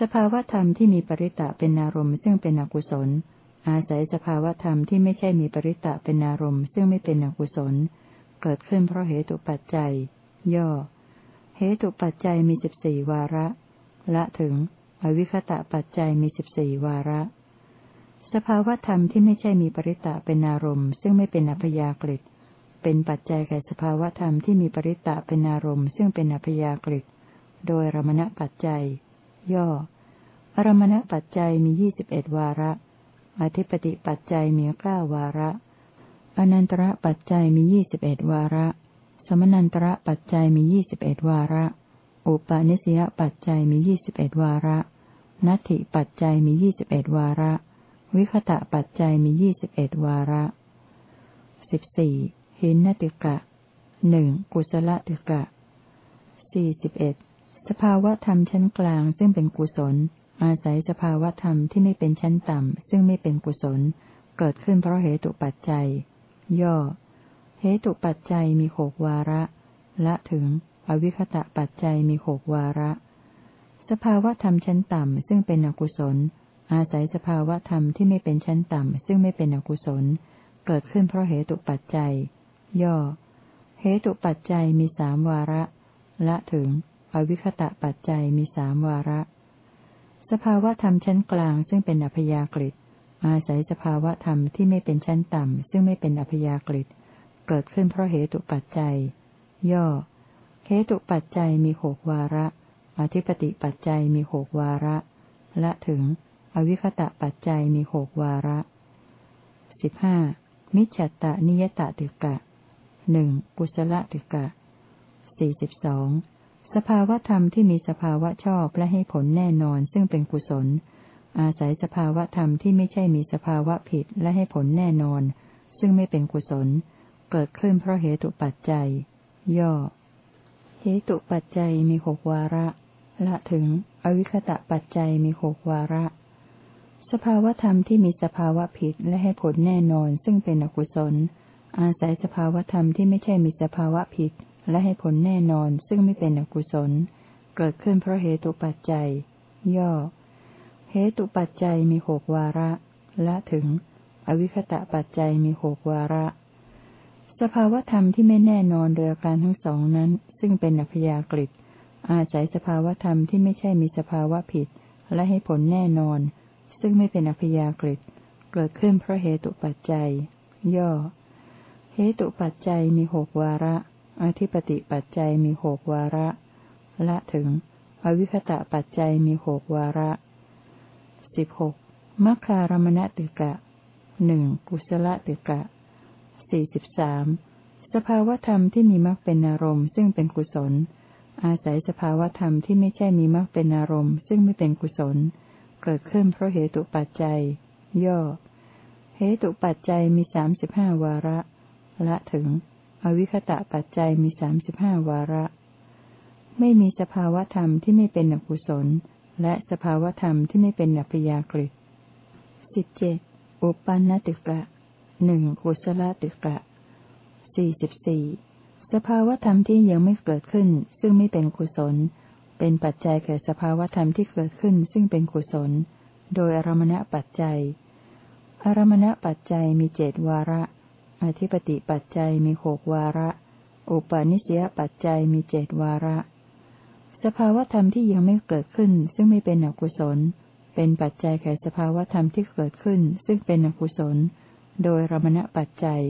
สภาวธรรมที่มีปริตะเป็นอารมณ์ซึ่งเป็นอกุศล อาศัยสภาวธรรมที่ไม่ใช่มีปริตะเป็นอารมณ์ ซึ่งไม่เป็นอกุศล เกิดขึ้นเพราะเหตุปัจจัย ย่อ เหตุปัจจัยมีสิบสี่วาระ ละถึง อวิคตะปัจจัยมีสิบสี่วาระ สภาวธรรมที่ไม่ใช่มีปริตะเป็นอารมณ์ ซึ่งไม่เป็นอัพยากฤิเป็นปัจจัยแก่สภาวธรรมที่มีปริตะเป็นอารมณ์ ซึ่งเป็นอัพยากฤิโดยรมณปัจจัย ย่อ อรมณปัจจัยมียี่สิบเอ็ดวาระ อธิปติปัจจัยมีเก้าวาระ อนันตระปัจจัยมียี่สิบเอ็ดวาระ สมนันตระปัจจัยมียี่สิบเอ็ดวาระ อุปาณิสยปัจจัยมียี่สิบเอ็ดวาระ นัตถิปัจจัยมียี่สิบเอ็ดวาระ วิคตะปัจจัยมียี่สิบเอ็ดวาระสิบสี่หินนติกะหนึ่งกุศลติกะสี่สิบเอ็ดสภาวะธรรมชั้นกลางซึ่งเป็นกุศล อาศัยสภาวธรรมที่ไม่เป็นชั้นต่ำ ซึ่งไม่เป็นกุศล เกิดขึ้นเพราะเหตุปัจจัย ย่อ เหตุปัจจัยมีหกวาระ ละถึง อวิคตะปัจจัยมีหกวาระ สภาวธรรมชั้นต่ำ ซึ่งเป็นอกุศล อาศัยสภาวธรรมที่ไม่เป็นชั้นต่ำ ซึ่งไม่เป็นอกุศล เกิดขึ้นเพราะเหตุปัจจัย ย่อ เหตุปัจจัยมีสามวาระ ละถึง อวิคตะปัจจัยมีสามวาระ สภาวะธรรมชั้นกลางซึ่งเป็นอัพยากฤิอาศัยสภาวะธรรมที่ไม่เป็นชั้นต่ำ ซึ่งไม่เป็นอัพยากฤิเกิดขึ้นเพราะเหตุปัจจัย ย่อเหตุปัจจัยมีหกวาระ อธิปติปัจจัยมีหกวาระ และถึง อวิคตะปัจจัยมีหกวาระสิบห้ามิจฉตานิยตติกะหนึ่งกุศลติกะสี่สิบสอง สภาวธรรมที่มีสภาวะชอบและให้ผลแน่นอนซึ่งเป็นกุศล อาศัยสภาวธรรมที่ไม่ใช่มีสภาวะผิดและให้ผลแน่นอน ซึ่งไม่เป็นกุศล เกิดขึ้นเพราะเหตุปัจจัย ย่อ เหตุปัจจัยมีหกวาระ ละถึง อวิคตะปัจจัยมีหกวาระ สภาวธรรมที่มีสภาวะผิดและให้ผลแน่นอนซึ่งเป็นอกุศล อาศัยสภาวธรรมที่ไม่ใช่มีสภาวะผิด และให้ผลแน่นอนซึ่งไม่เป็นอกุศล เกิดขึ้นเพราะเหตุปัจจัย ย่อ เหตุปัจจัยมีหกวาระ และถึง อวิคตะปัจจัยมีหกวาระสสภาวธรรมที่ไม่แน่นอนโดยอาการทั้งสองนั้น ซึ่งเป็นอัพยากฤิอาศัยสภาวธรรมที่ไม่ใช่มีสภาวะผิด และให้ผลแน่นอน ซึ่งไม่เป็นอัพยากฤิเกิดขึ้นเพราะเหตุปัจจัย ย่อ เหตุปัจจัยมีหกวาระ อธิปติปัจจัยมีหกวาระ ละถึง อวิคตะปัจจัยมีหกวาระสิบหกมัคคารมณติกะหนึ่งกุศลติกะสี่สิบสามสภาวธรรมที่มีมรรคเป็นอารมณ์ ซึ่งเป็นกุศล อาศัยสภาวธรรมที่ไม่ใช่มีมรรคเป็นอารมณ์ ซึ่งไม่เป็นกุศล เกิดขึ้นเพราะเหตุปัจจัย ย่อ เหตุปัจจัยมีสามสิบห้าวาระ ละถึง อวิคตะปัจจัยมีสามสิบห้าวาระ ไม่มีสภาวธรรมที่ไม่เป็นอกุศล และสภาวธรรมที่ไม่เป็นอัพยากฤิสิบเจ็ดอุปันนติกะหนึ่งกุศลติกะสี่สิบสี่สภาวธรรมที่ยังไม่เกิดขึ้น ซึ่งไม่เป็นกุศล เป็นปัจจัยแก่สภาวธรรมที่เกิดขึ้น ซึ่งเป็นกุศล โดยอารมณปัจจัยอารมณปัจจัยมีเจดวาระ อธิปติปัจจัยมีหกวาระ อุปาณิสยปัจจัยมีเจดวาระ สภาวธรรมที่ยังไม่เกิดขึ้น ซึ่งไม่เป็นอกุศล เป็นปัจจัยแก่สภาวธรรมที่เกิดขึ้น ซึ่งเป็นอกุศล โดยรมณปัจจัย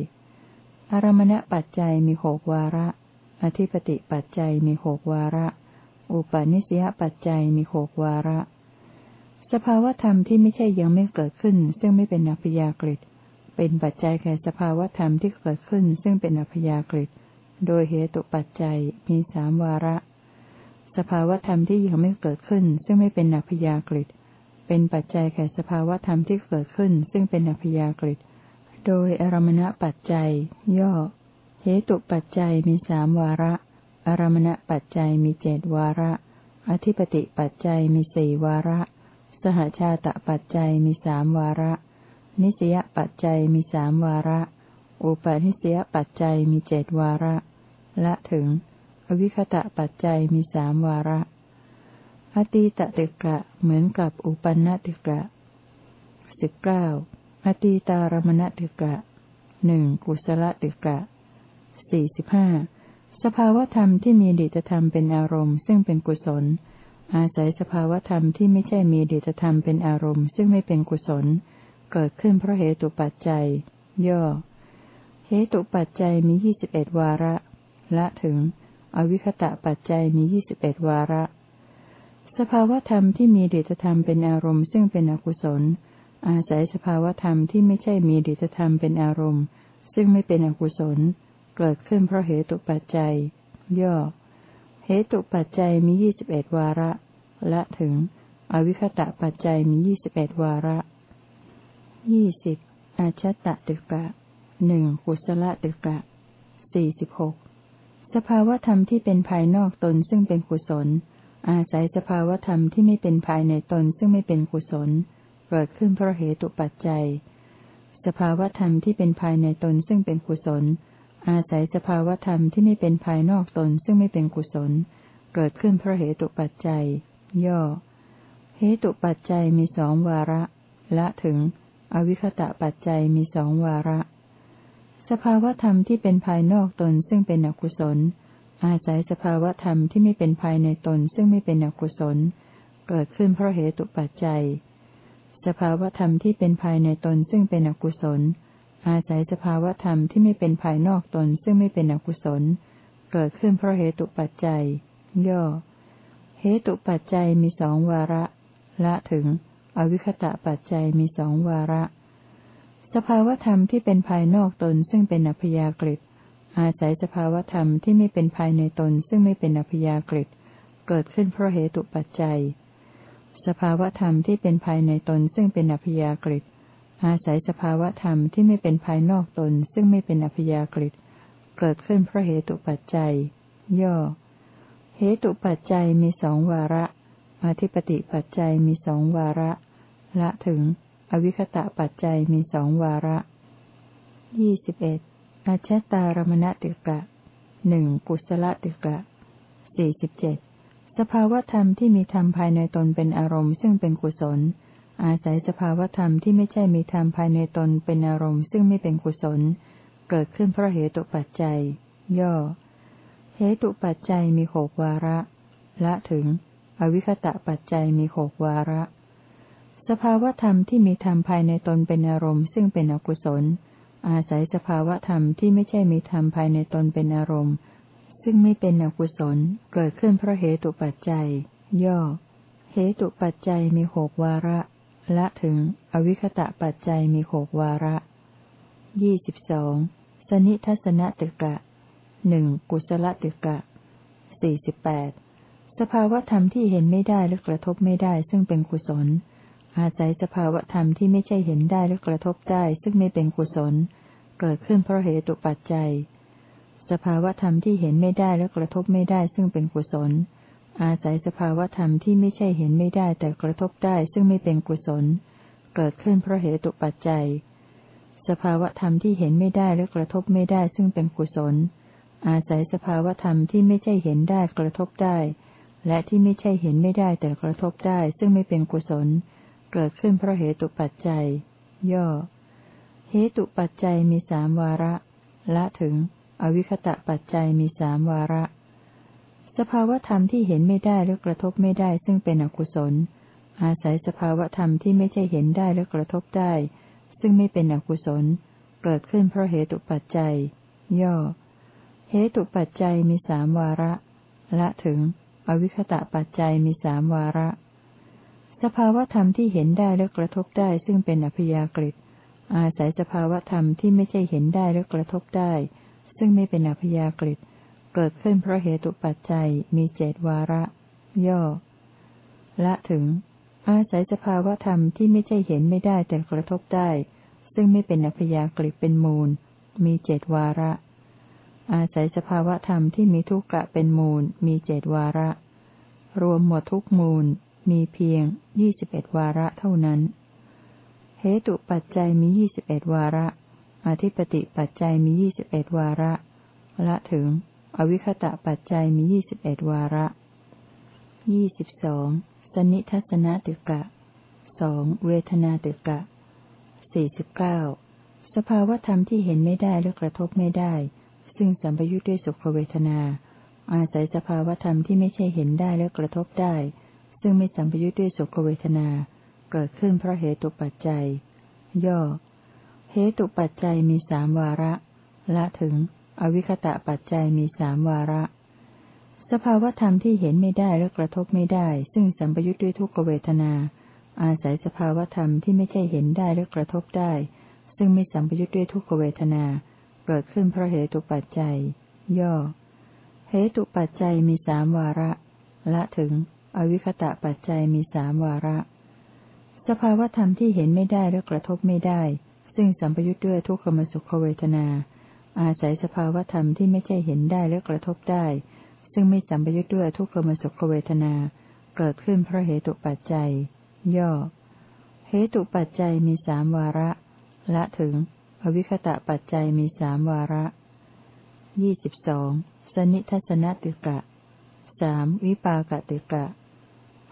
อารมณปัจจัยมีหกวาระ อธิปติปัจจัยมีหกวาระ อุปาณิสยปัจจัยมีหกวาระ สภาวธรรมที่ไม่ใช่ยังไม่เกิดขึ้น ซึ่งไม่เป็นอัพยากฤิต เป็นปัจจัยแก่สภาวธรรมที่เกิดขึ้นซึ่งเป็นอัพยากฤิโดยเหตุปัจจัยมีสามวาระ สภาวธรรมที่ยังไม่เกิดขึ้น ซึ่งไม่เป็นอัพยากฤิเป็นปัจจัยแก่สภาวธรรมที่เกิดขึ้น ซึ่งเป็นอัพยากฤิโดยอารมณปัจจัย ย่อ เหตุปัจจัยมีสามวาระ อารมณปัจจัยมีเจดวาระ อธิปติปัจจัยมีสี่วาระ สหชาตปัจจัยมีสามวาระ นิสยปัจจัยมีสามวาระ อุปนิสยปัจจัยมีเจดวาระ ละถึง อวิคตะปัจจัยมีสามวาระอตีตติกะเหมือนกับอุปนติกะสิบเก้าอตีตารมณติกะหนึ่งกุศลติกะสี่สิบห้าสภาวธรรมที่มีดิตธรรมเป็นอารมณ์ซึ่งเป็นกุศล อาศัยสภาวธรรมที่ไม่ใช่มีดิตธรรมเป็นอารมณ์ ซึ่งไม่เป็นกุศล เกิดขึ้นเพราะเหตุปัจจัย ย่อ เหตุปัจจัยมียี่สิบเอ็ดวาระ ละถึง อวิคตะปัจจัยมียี่สิบเอ็ดวาระ สภาวธรรมที่มีดิตธรรมเป็นอารมณ์ซึ่งเป็นอกุศล อาศัยสภาวธรรมที่ไม่ใช่มีดิตธรรมเป็นอารมณ์ ซึ่งไม่เป็นอกุศล เกิดขึ้นเพราะเหตุปัจจัย ย่อ เหตุปัจจัยมียี่สิบเอ็ดวาระ ละถึง อวิคตะปัจจัยมียี่สิบเอ็ดวาระ ยี่สิบอาชตะตึกะหนึ่งกุศลตึกะสี่สิบหกสภาวธรรมที่เป็นภายนอกตนซึ่งเป็นกุศล อาศัยสภาวธรรมที่ไม่เป็นภายในตนซึ่งไม่เป็นกุศล เกิดขึ้นเพราะเหตุปัจจัย สภาวธรรมที่เป็นภายในตนซึ่งเป็นกุศล อาศัยสภาวธรรมที่ไม่เป็นภายนอกตนซึ่งไม่เป็นกุศล เกิดขึ้นเพราะเหตุปัจจัย ย่อเหตุปัจจัยมีสองวาระ ละถึง อวิคตะปัจจัยมีสองวาระ สภาวธรรมที่เป็นภายนอกตนซึ่งเป็นอกุศล อาศัยสภาวธรรมที่ไม่เป็นภายในตนซึ่งไม่เป็นอกุศล เกิดขึ้นเพราะเหตุปัจจัย สภาวธรรมที่เป็นภายในตนซึ่งเป็นอกุศล อาศัยสภาวธรรมที่ไม่เป็นภายนอกตนซึ่งไม่เป็นอกุศล เกิดขึ้นเพราะเหตุปัจจัย ย่อ เหตุปัจจัยมีสองวาระ ละถึง อวิคตะปัจจัยมีสองวาระ สภาวธรรมที่เป็นภายนอกตนซึ่งเป็นอัพยากฤิอาศัยสภาวธรรมที่ไม่เป็นภายในตนซึ่งไม่เป็นอัพยากฤิเกิดขึ้นเพราะเหตุปัจจัย สภาวธรรมที่เป็นภายในตนซึ่งเป็นอภิยากฤิอาศัยสภาวธรรมที่ไม่เป็นภายนอกตนซึ่งไม่เป็นอภิยากฤิเกิดขึ้นเพราะเหตุปัจจัย ย่อ เหตุปัจจัยมีสองวาระอธิปติปัจจัยมีสองวาระ ละถึง อวิคตะปัจจัยมีสองวาระยี่สิบเอ็ดอาชตารมณติกะหนึ่งกุศลติกะสี่สิบเจ็ดสภาวธรรมที่มีธรรมภายในตนเป็นอารมณ์ซึ่งเป็นกุศล อาศัยสภาวธรรมที่ไม่ใช่มีธรรมภายในตนเป็นอารมณ์ซึ่งไม่เป็นกุศล เกิดขึ้นเพราะเหตุปัจจัย ย่อ เหตุปัจจัยมีหกวาระ ละถึง อวิคตะปัจจัยมีหกวาระ สภาวธรรมที่มีธรรมภายในตนเป็นอารมณ์ ซึ่งเป็นอกุศล อาศัยสภาวธรรมที่ไม่ใช่มีธรรมภายในตนเป็นอารมณ์ ซึ่งไม่เป็นอกุศลเกิดขึ้นเพราะเหตุปัจจัย ย่อ เหตุปัจจัยมีหกวาระ ละถึง อวิคตะปัจจัยมีหกวาระยี่สิบสองสนิทัศนตึกะหนึ่งกุศลตึกะสี่สิบแปดสภาวธรรมที่เห็นไม่ได้และกระทบไม่ได้ซึ่งเป็นกุศล อาศัยสภาวธรรมที่ไม่ใช่เห็นได้และกระทบได้ ซึ่งไม่เป็นกุศล เกิดขึ้นเพราะเหตุปัจจัย สภาวธรรมที่เห็นไม่ได้และกระทบไม่ได้ ซึ่งเป็นกุศล อาศัยสภาวธรรมที่ไม่ใช่เห็นไม่ได้แต่กระทบได้ ซึ่งไม่เป็นกุศล เกิดขึ้นเพราะเหตุปัจจัย สภาวธรรมที่เห็นไม่ได้และกระทบไม่ได้ ซึ่งเป็นกุศล อาศัยสภาวธรรมที่ไม่ใช่เห็นได้กระทบได้ และที่ไม่ใช่เห็นไม่ได้แต่กระทบได้ ซึ่งไม่เป็นกุศลเเกิดขึ้นเพราะเหตุปัจจัย ย่อ เหตุปัจจัยมีสามวาระ ละถึง อวิคตะปัจจัยมีสามวาระ สภาวธรรมที่เห็นไม่ได้และกระทบไม่ได้ซึ่งเป็นอกุศล อาศัยสภาวธรรมที่ไม่ใช่เห็นได้และกระทบได้ ซึ่งไม่เป็นอกุศล เกิดขึ้นเพราะเหตุปัจจัย ย่อ เหตุปัจจัยมีสามวาระ ละถึง อวิคตะปัจจัยมีสามวาระ สภาวธรรมที่เห็นได้และกระทบได้ซึ่งเป็นอภิยากฤิอาศัยสภาวธรรมที่ไม่ใช่เห็นได้และกระทบได้ ซึ่งไม่เป็นอภิยากฤิเกิดขึ้นเพราะเหตุปัจจัยมีเจดวาระ ย่อ ละถึง อาศัยสภาวธรรมที่ไม่ใช่เห็นไม่ได้แต่กระทบได้ ซึ่งไม่เป็นอัพยากฤิเป็นมูล มีเจดวาระ อาศัยสภาวธรรมที่มีทุกกะเป็นมูล มีเจดวาระ รวมหมดทุกมูล มีเพียงยี่สิบเอ็ดวาระเท่านั้น เหตุปัจจัยมียี่สิบเอ็ดวาระ อธิปติปัจจัยมียี่สิบเอ็ดวาระ ละถึง อวิคตะปัจจัยมียี่สิบเอ็ดวาระยี่สิบสองสนิทัศนตึกะสองเวทนาตึกะสี่สิบเก้าสภาวธรรมที่เห็นไม่ได้และกระทบไม่ได้ ซึ่งสัมปยุทธ์ด้วยสุขเวทนา อาศัยสภาวธรรมที่ไม่ใช่เห็นได้และกระทบได้ ซึ่งไม่สัมปยุทธ์ด้วยสุขเวทนา เกิดขึ้นเพราะเหตุปัจจัย ย่อ เหตุปัจจัยมีสามวาระ ละถึง อวิคตะปัจจัยมีสามวาระ สภาวธรรมที่เห็นไม่ได้และกระทบไม่ได้ ซึ่งสัมปยุทธ์ด้วยทุกขเวทนา อาศัยสภาวธรรมที่ไม่ใช่เห็นได้และกระทบได้ ซึ่งไม่สัมปยุทธ์ด้วยทุกขเวทนา เกิดขึ้นเพราะเหตุปัจจัย ย่อ เหตุปัจจัยมีสามวาระ ละถึง อวิคตะปัจจัยมีสามวาระ สภาวธรรมที่เห็นไม่ได้และกระทบไม่ได้ ซึ่งสัมปยุทธ์ด้วยทุกขมสุขเวทนา อาศัยสภาวธรรมที่ไม่ใช่เห็นได้และกระทบได้ ซึ่งไม่สัมปยุทธ์ด้วยทุกขมสุขเวทนา เกิดขึ้นเพราะเหตุปัจจัย ย่อ เหตุปัจจัยมีสามวาระ ละถึง อวิคตะปัจจัยมีสามวาระยี่สิบสองสนิทัศนติกะสามวิปากติกะ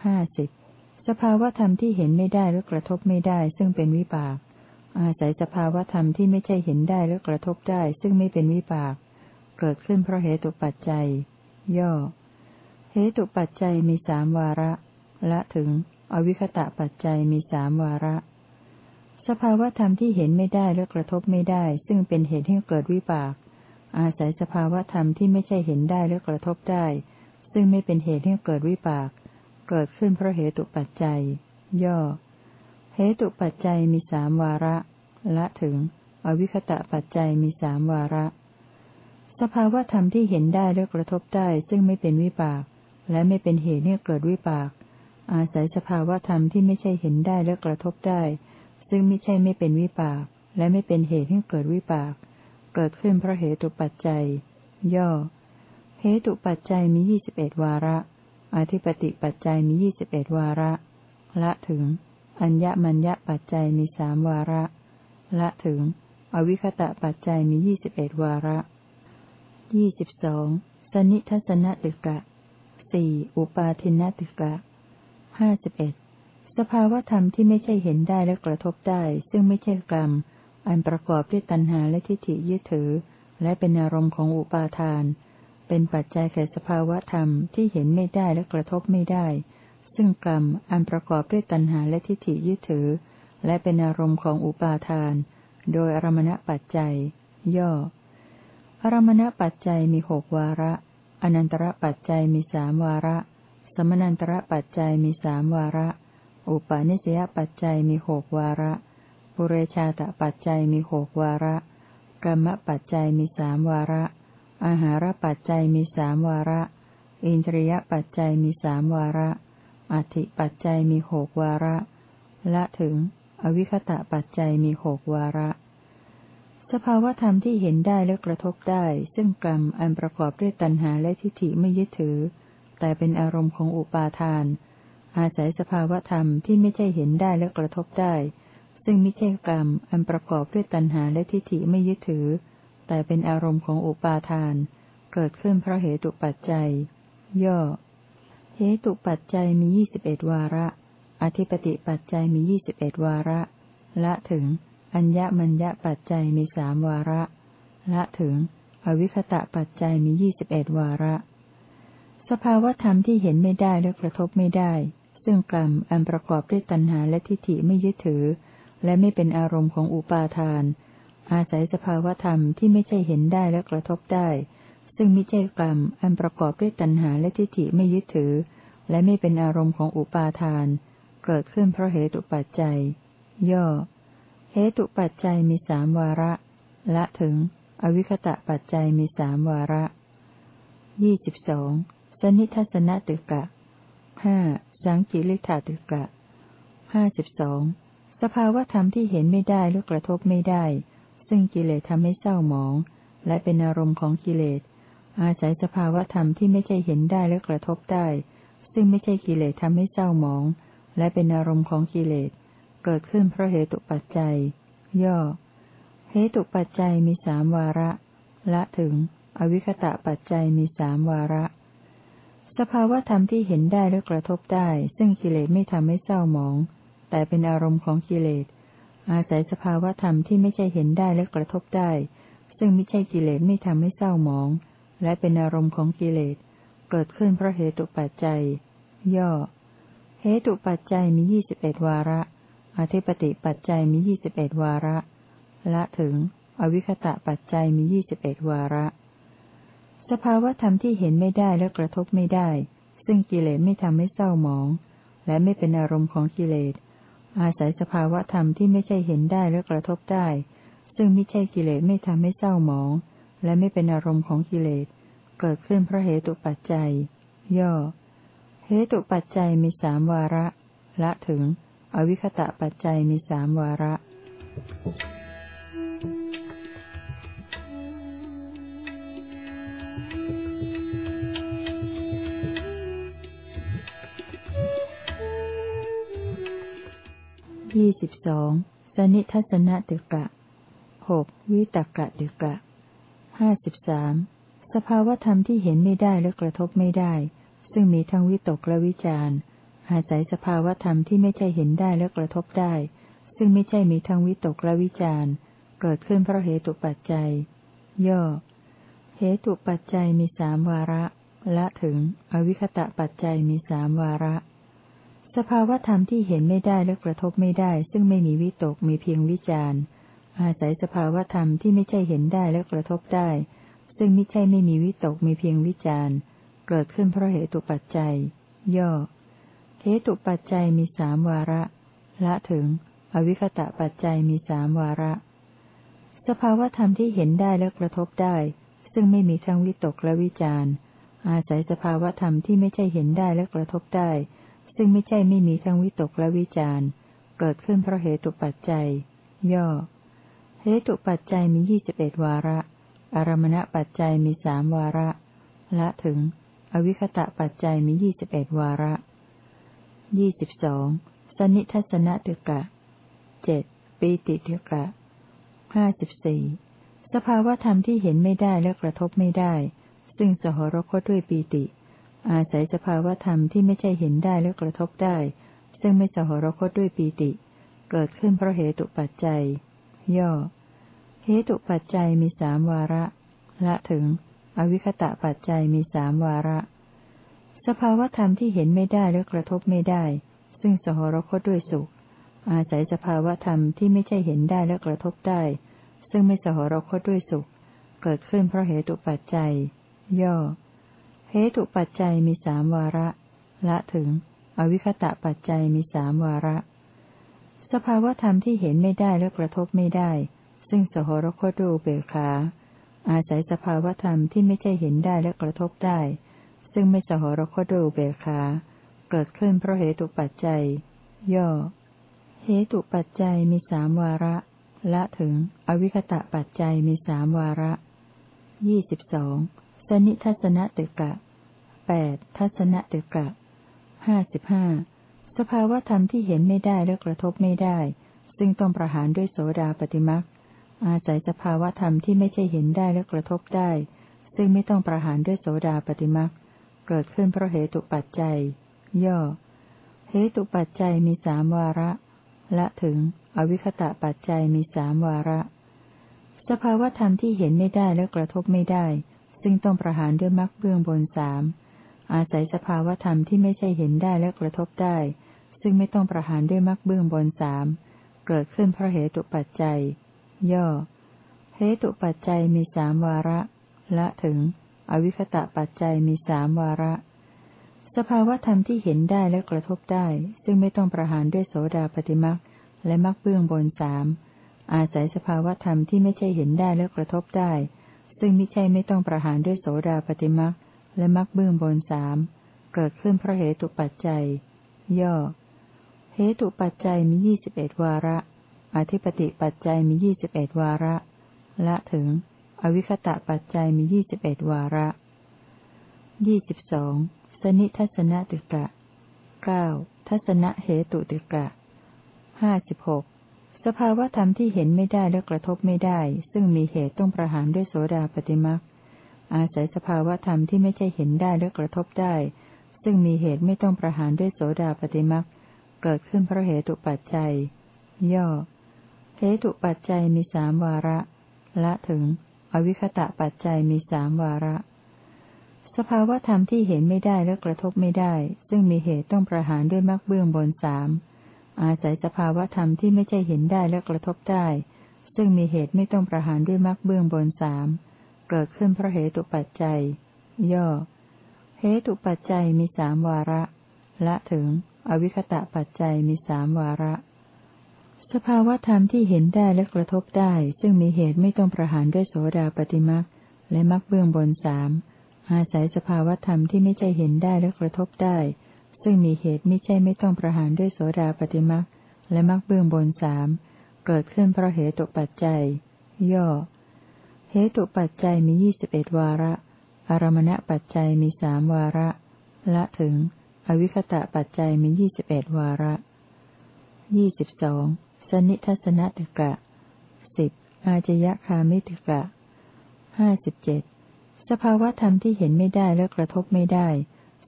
ห้าสิบสภาวธรรมที่เห็นไม่ได้หรือกระทบไม่ได้ ซึ่งเป็นวิปาก อาศัยสภาวธรรมที่ไม่ใช่เห็นได้หรือกระทบได้ ซึ่งไม่เป็นวิปาก เกิดขึ้นเพราะเหตุปัจจัย ย่อ เหตุปัจจัยมีสามวาระ ละถึง อวิคตะปัจจัยมีสามวาระ สภาวธรรมที่เห็นไม่ได้และกระทบไม่ได้ ซึ่งเป็นเหตุให้เกิดวิปาก อาศัยสภาวธรรมที่ไม่ใช่เห็นได้และกระทบได้ ซึ่งไม่เป็นเหตุให้เกิดวิปาก เกิดขึ้นเพราะเหตุปัจจัย ย่อ เหตุปัจจัยมีสามวาระ ละถึง อวิคตะปัจจัยมีสามวาระ สภาวธรรมที่เห็นได้และกระทบได้ซึ่งไม่เป็นวิบาก และไม่เป็นเหตุให้เกิดวิบาก อาศัยสภาวธรรมที่ไม่ใช่เห็นได้และกระทบได้ ซึ่งไม่ใช่ไม่เป็นวิบาก และไม่เป็นเหตุให้เกิดวิบาก เกิดขึ้นเพราะเหตุปัจจัย ย่อเหตุปัจจัยมียี่สิบเอ็ดวาระ อธิปติปัจจัยมียี่สิบเอ็ดวาระ ละถึง อัญญมัญญปัจจัยมีสามวาระ ละถึง อวิคตะปัจจัยมียี่สิบเอ็ดวาระยี่สิบสองสนิทัศนติกะสี่อุปาทินติกะห้าสิบเอ็ดสภาวธรรมที่ไม่ใช่เห็นได้และกระทบได้ ซึ่งไม่ใช่กรรม อันประกอบด้วยตัณหาและทิฏฐิยึดถือ และเป็นอารมณ์ของอุปาทาน เป็นปัจจัยแก่สภาวะธรรมที่เห็นไม่ได้และกระทบไม่ได้ ซึ่งกรรมอันประกอบด้วยตัณหาและทิฏฐิยึดถือ และเป็นอารมณ์ของอุปาทาน โดยอารมณปัจจัย ย่อ อารมณปัจจัยมีหกวาระ อนันตระปัจจัยมีสามวาระ สมนันตระปัจจัยมีสามวาระ อุปาณิสยปัจจัยมีหกวาระปุเรชาตปัจจัยมีหกวาระกรรมปัจจัยมีสามวาระ อาหารปัจจัยมีสามวาระ อินทรียปัจจัยมีสามวาระ อธิปัจจัยมีหกวาระ ละถึง อวิคตะปัจจัยมีหกวาระ สภาวธรรมที่เห็นได้และกระทบได้ ซึ่งกรรมอันประกอบด้วยตัณหาและทิฏฐิไม่ยึดถือ แต่เป็นอารมณ์ของอุปาทาน อาศัยสภาวธรรมที่ไม่ใช่เห็นได้และกระทบได้ ซึ่งไมิใช่กรรมอันประกอบด้วยตัณหาและทิฏฐิไม่ยึดถือ แต่เป็นอารมณ์ของอุปาทาน เกิดขึ้นเพราะเหตุปัจจัย ย่อ เหตุปัจจัยมียี่สิบเอ็ดวาระ อธิปติปัจจัยมียี่สิบเอ็ดวาระ ละถึง อัญญมัญญปัจจัยมีสามวาระ ละถึง อวิคตะปัจจัยมียี่สิบเอ็ดวาระ สภาวธรรมที่เห็นไม่ได้และกระทบไม่ได้ ซึ่งกรรมอันประกอบด้วยตัณหาและทิฏฐิไม่ยึดถือ และไม่เป็นอารมณ์ของอุปาทาน อาศัยสภาวธรรมที่ไม่ใช่เห็นได้และกระทบได้ ซึ่งมิใช่กรรมอันประกอบด้วยตัณหาและทิฏฐิไม่ยึดถือ และไม่เป็นอารมณ์ของอุปาทาน เกิดขึ้นเพราะเหตุปัจจัย ย่อ เหตุปัจจัยมีสามวาระ ละถึง อวิคตะปัจจัยมีสามวาระยี่สิบสองสนิทัศนตึกะห้าสังกิริธาตึกะห้าสิบสองสภาวธรรมที่เห็นไม่ได้หรือกระทบไม่ได้ ซึ่งกิเลสทำให้เศร้าหมอง และเป็นอารมณ์ของกิเลส อาศัยสภาวะธรรมที่ไม่ใช่เห็นได้และกระทบได้ ซึ่งไม่ใช่กิเลสทำให้เศร้าหมอง และเป็นอารมณ์ของกิเลส เกิดขึ้นเพราะเหตุปัจจัย ย่อ เหตุปัจจัยมีสามวาระ ละถึง อวิคตะปัจจัยมีสามวาระ สภาวะธรรมที่เห็นได้และกระทบได้ ซึ่งกิเลสไม่ทำให้เศร้าหมอง แต่เป็นอารมณ์ของกิเลส อาศัยสภาวธรรมที่ไม่ใช่เห็นได้และกระทบได้ ซึ่งไม่ใช่กิเลสไม่ทำให้เศร้าหมอง และเป็นอารมณ์ของกิเลส เกิดขึ้นเพราะเหตุปัจจัย ย่อ เหตุปัจจัยมียี่สิบเอ็ดวาระ อธิปติปัจจัยมียี่สิบเอ็ดวาระ ละถึง อวิคตะปัจจัยมียี่สิบเอ็ดวาระ สภาวธรรมที่เห็นไม่ได้และกระทบไม่ได้ ซึ่งกิเลสไม่ทำให้เศร้าหมอง และไม่เป็นอารมณ์ของกิเลส อาศัยสภาวะธรรมที่ไม่ใช่เห็นได้และกระทบได้ ซึ่งไม่ใช่กิเลสไม่ทำให้เศร้าหมอง และไม่เป็นอารมณ์ของกิเลส เกิดขึ้นเพราะเหตุปัจจัย ย่อ เหตุปัจจัยมีสามวาระ ละถึง อวิคตะปัจจัยมีสามวาระ ยี่สิบสองสนิทัศนตึกะหกวิตกะตึกะห้าสิบสามสภาวธรรมที่เห็นไม่ได้และกระทบไม่ได้ ซึ่งมีทั้งวิตกและวิจารอาศัยสภาวธรรมที่ไม่ใช่เห็นได้และกระทบได้ ซึ่งไม่ใช่มีทั้งวิตกและวิจารเกิดขึ้นเพราะเหตุปัจจัย ย่อ เหตุปัจจัยมีสามวาระ ละถึง อวิคตะปัจจัยมีสามวาระ สภาวธรรมที่เห็นไม่ได้และกระทบไม่ได้ ซึ่งไม่มีวิตกมีเพียงวิจารณ์ อาศัยสภาวธรรมที่ไม่ใช่เห็นได้และกระทบได้ ซึ่งไม่ใช่ไม่มีวิตกมีเพียงวิจารณ์ เกิดขึ้นเพราะเหตุปัจจัย ย่อเหตุปัจจัยมีสามวาระ ละถึง อวิคตะปัจจัยมีสามวาระ สภาวธรรมที่เห็นได้และกระทบได้ ซึ่งไม่มีทั้งวิตกและวิจารณ์ อาศัยสภาวธรรมที่ไม่ใช่เห็นได้และกระทบได้ ซึ่งไม่ใช่ไม่มีทั้งวิตกและวิจารเกิดขึ้นเพราะเหตุปัจจัย ย่อ เหตุปัจจัยมียี่สิบเอ็ดวาระ อารมณปัจจัยมีสามวาระ ละถึง อวิคตะปัจจัยมียี่สิบเอ็ดวาระยี่สิบสองสนิทัศนตึกะเจ็ดปีติตึกะห้าสิบสี่สภาวธรรมที่เห็นไม่ได้และกระทบไม่ได้ ซึ่งสหรคตด้วยปีติ อาศัยสภาวธรรมที่ไม่ใช่เห็นได้และกระทบได้ ซึ่งไม่สหรคตด้วยปีติ เกิดขึ้นเพราะเหตุปัจจัย ย่อ เหตุปัจจัยมีสามวาระ ละถึง อวิคตะปัจจัยมีสามวาระ สภาวธรรมที่เห็นไม่ได้และกระทบไม่ได้ ซึ่งสหรคตด้วยสุข อาศัยสภาวธรรมที่ไม่ใช่เห็นได้และกระทบได้ ซึ่งไม่สหรคตด้วยสุข เกิดขึ้นเพราะเหตุปัจจัย ย่อ เหตุปัจจัยมีสามวาระ ละถึง อวิคตะปัจจัยมีสามวาระ สภาวธรรมที่เห็นไม่ได้และกระทบไม่ได้ ซึ่งสหรคตด้วยเบขา อาศัยสภาวธรรมที่ไม่ใช่เห็นได้และกระทบได้ ซึ่งไม่สหรคตด้วยเบขา เกิดขึ้นเพราะเหตุปัจจัย ย่อ เหตุปัจจัยมีสามวาระ ละถึง อวิคตะปัจจัยมีสามวาระยี่สิบสอง สนิทัศนตึกะแปดทัศนตึกะห้าสิบห้าสภาวธรรมที่เห็นไม่ได้และกระทบไม่ได้ ซึ่งต้องประหารด้วยโสดาปฏิมักอาศัยสภาวธรรมที่ไม่ใช่เห็นได้และกระทบได้ ซึ่งไม่ต้องประหารด้วยโสดาปฏิมักเกิดขึ้นเพราะเหตุปัจจัย ย่อ เหตุปัจจัยมีสามวาระ และถึง อวิคตะปัจจัยมีสามวาระ สภาวธรรมที่เห็นไม่ได้และกระทบไม่ได้ ซึ่งต้องประหารด้วยมรรคเบื้องบนสามอาศัยสภาวธรรมที่ไม่ใช่เห็นได้และกระทบได้ ซึ่งไม่ต้องประหารด้วยมรรคเบื้องบนสามเกิดขึ้นเพราะเหตุปัจจัย ย่อ เหตุปัจจัยมีสามวาระ ละถึง อวิคตะปัจจัยมีสามวาระ สภาวธรรมที่เห็นได้และกระทบได้ ซึ่งไม่ต้องประหารด้วยโสดาปฏิมักและมรรคเบื้องบนสามอาศัยสภาวธรรมที่ไม่ใช่เห็นได้และกระทบได้ ซึ่งไม่ใช่ไม่ต้องประหารด้วยโสดาปฏิมักและมรรคเบื้องบนสามเกิดขึ้นเพราะเหตุปัจจัย ย่อ เหตุปัจจัยมียี่สิบเอ็ดวาระ อธิปติปัจจัยมียี่สิบเอ็ดวาระ ละถึง อวิคตะปัจจัยมียี่สิบเอ็ดวาระยี่สิบสองสนิทัศนติกะเก้าทัศนเหตุติกะห้าสิบหก สภาวธรรมที่เห็นไม่ได้และกระทบไม่ได้ ซึ่งมีเหตุต้องประหารด้วยโสดาปฏิมักอาศัยสภาวธรรมที่ไม่ใช่เห็นได้และกระทบได้ ซึ่งมีเหตุไม่ต้องประหารด้วยโสดาปฏิมักเกิดขึ้นเพราะเหตุปัจจัย ย่อ เหตุปัจจัยมีสามวาระ ละถึง อวิคตะปัจจัยมีสามวาระ สภาวธรรมที่เห็นไม่ได้และกระทบไม่ได้ ซึ่งมีเหตุต้องประหารด้วยมรรคเบื้องบนสาม อาศัยสภาวธรรมที่ไม่ใช่เห็นได้และกระทบได้ ซึ่งมีเหตุไม่ต้องประหารด้วยมรรคเบื้องบนสามเกิดขึ้นเพราะเหตุปัจจัย ย่อ เหตุปัจจัยมีสามวาระ ละถึง อวิคตะปัจจัยมีสามวาระ สภาวธรรมที่เห็นได้และกระทบได้ ซึ่งมีเหตุไม่ต้องประหารด้วยโสดาปฏิมักและมักเบื้องบนสามอาศัยสภาวธรรมที่ไม่ใช่เห็นได้และกระทบได้ ซึ่งมีเหตุไม่ใช่ไม่ต้องประหารด้วยโสดาปฏิมักและมักเบื้องบนสามเกิดขึ้นเพราะเหตุปัจจัย ย่อ เหตุปัจจัยมียี่สิบเอ็ดวาระ อารมณปัจจัยมีสามวาระ ละถึง อวิคตะปัจจัยมียี่สิบเอ็ดวาระยี่สิบสองสนิทัศนติกะสิบอาจยคามิติกะห้าสิบเจ็ดสภาวธรรมที่เห็นไม่ได้และกระทบไม่ได้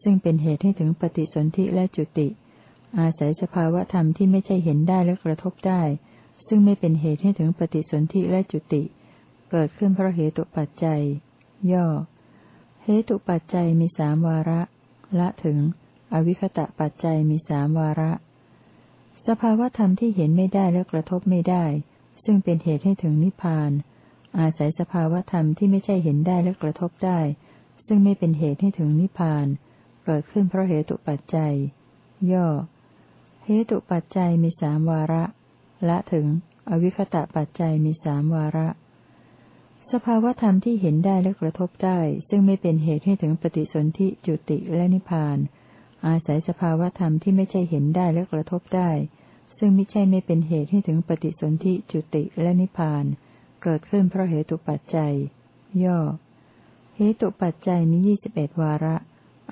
ซึ่งเป็นเหตุให้ถึงปฏิสนธิและจุติ อาศัยสภาวธรรมที่ไม่ใช่เห็นได้และกระทบได้ ซึ่งไม่เป็นเหตุให้ถึงปฏิสนธิและจุติ เกิดขึ้นเพราะเหตุปัจจัย ย่อ เหตุปัจจัยมีสามวาระ ละถึง อวิคตะปัจจัยมีสามวาระ สภาวธรรมที่เห็นไม่ได้และกระทบไม่ได้ ซึ่งเป็นเหตุให้ถึงนิพพาน อาศัยสภาวธรรมที่ไม่ใช่เห็นได้และกระทบได้ ซึ่งไม่เป็นเหตุให้ถึงนิพพาน เกิดขึ้นเพราะเหตุปัจจัย ย่อ เหตุปัจจัยมีสามวาระ ละถึง อวิคตะปัจจัยมีสามวาระ สภาวธรรมที่เห็นได้และกระทบได้ ซึ่งไม่เป็นเหตุให้ถึงปฏิสนธิจุติและนิพพาน อาศัยสภาวธรรมที่ไม่ใช่เห็นได้และกระทบได้ ซึ่งไม่ใช่ไม่เป็นเหตุให้ถึงปฏิสนธิจุติและนิพพาน เกิดขึ้นเพราะเหตุปัจจัย ย่อเหตุปัจจัยมียี่สิบเอ็ดวาระ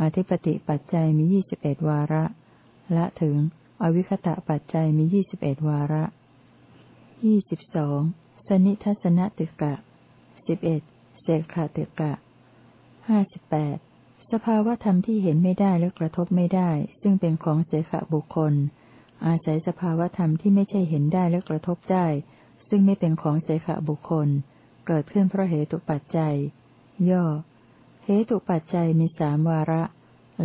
อธิปติปัจจัยมียี่สิบเอ็ดวาระ ละถึง อวิคตะปัจจัยมียี่สิบเอ็ดวาระยี่สิบสองสนิทัศนติกะสิบเอ็ดเศษขาเตกะห้าสิบแปดสภาวธรรมที่เห็นไม่ได้และกระทบไม่ได้ ซึ่งเป็นของเสขบุคคล อาศัยสภาวธรรมที่ไม่ใช่เห็นได้และกระทบได้ ซึ่งไม่เป็นของเสขบุคคล เกิดขึ้นเพราะเหตุปัจจัย ย่อ เหตุปัจจัยมีสามวาระ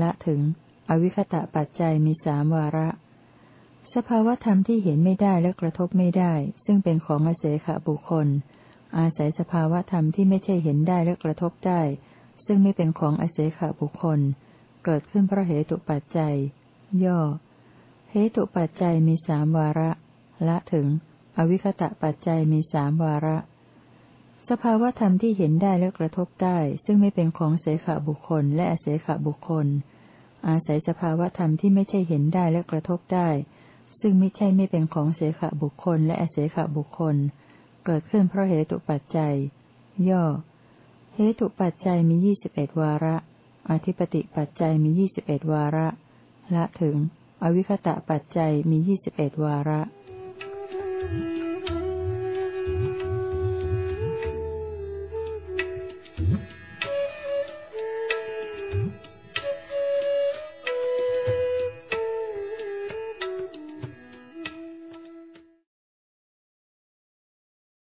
ละถึง อวิคตะปัจจัยมีสามวาระ สภาวธรรมที่เห็นไม่ได้และกระทบไม่ได้ ซึ่งเป็นของอเสขบุคคล อาศัยสภาวธรรมที่ไม่ใช่เห็นได้และกระทบได้ ซึ่งไม่เป็นของอเสขบุคคล เกิดขึ้นเพราะเหตุปัจจัย ย่อ เหตุปัจจัยมีสามวาระ ละถึง อวิคตะปัจจัยมีสามวาระ สภาวธรรมที่เห็นได้และกระทบได้ ซึ่งไม่เป็นของเสขบุคคล และอเสขบุคคล อาศัยสภาวธรรมที่ไม่ใช่เห็นได้และกระทบได้ ซึ่งไม่ใช่ไม่เป็นของเสขบุคคล และอเสขบุคคล เกิดขึ้นเพราะเหตุปัจจัย ย่อ เหตุปัจจัยมียี่สิบเอ็ดวาระ อธิปติปัจจัยมียี่สิบเอ็ดวาระ ละถึง อวิคตะปัจจัยมียี่สิบเอ็ดวาระ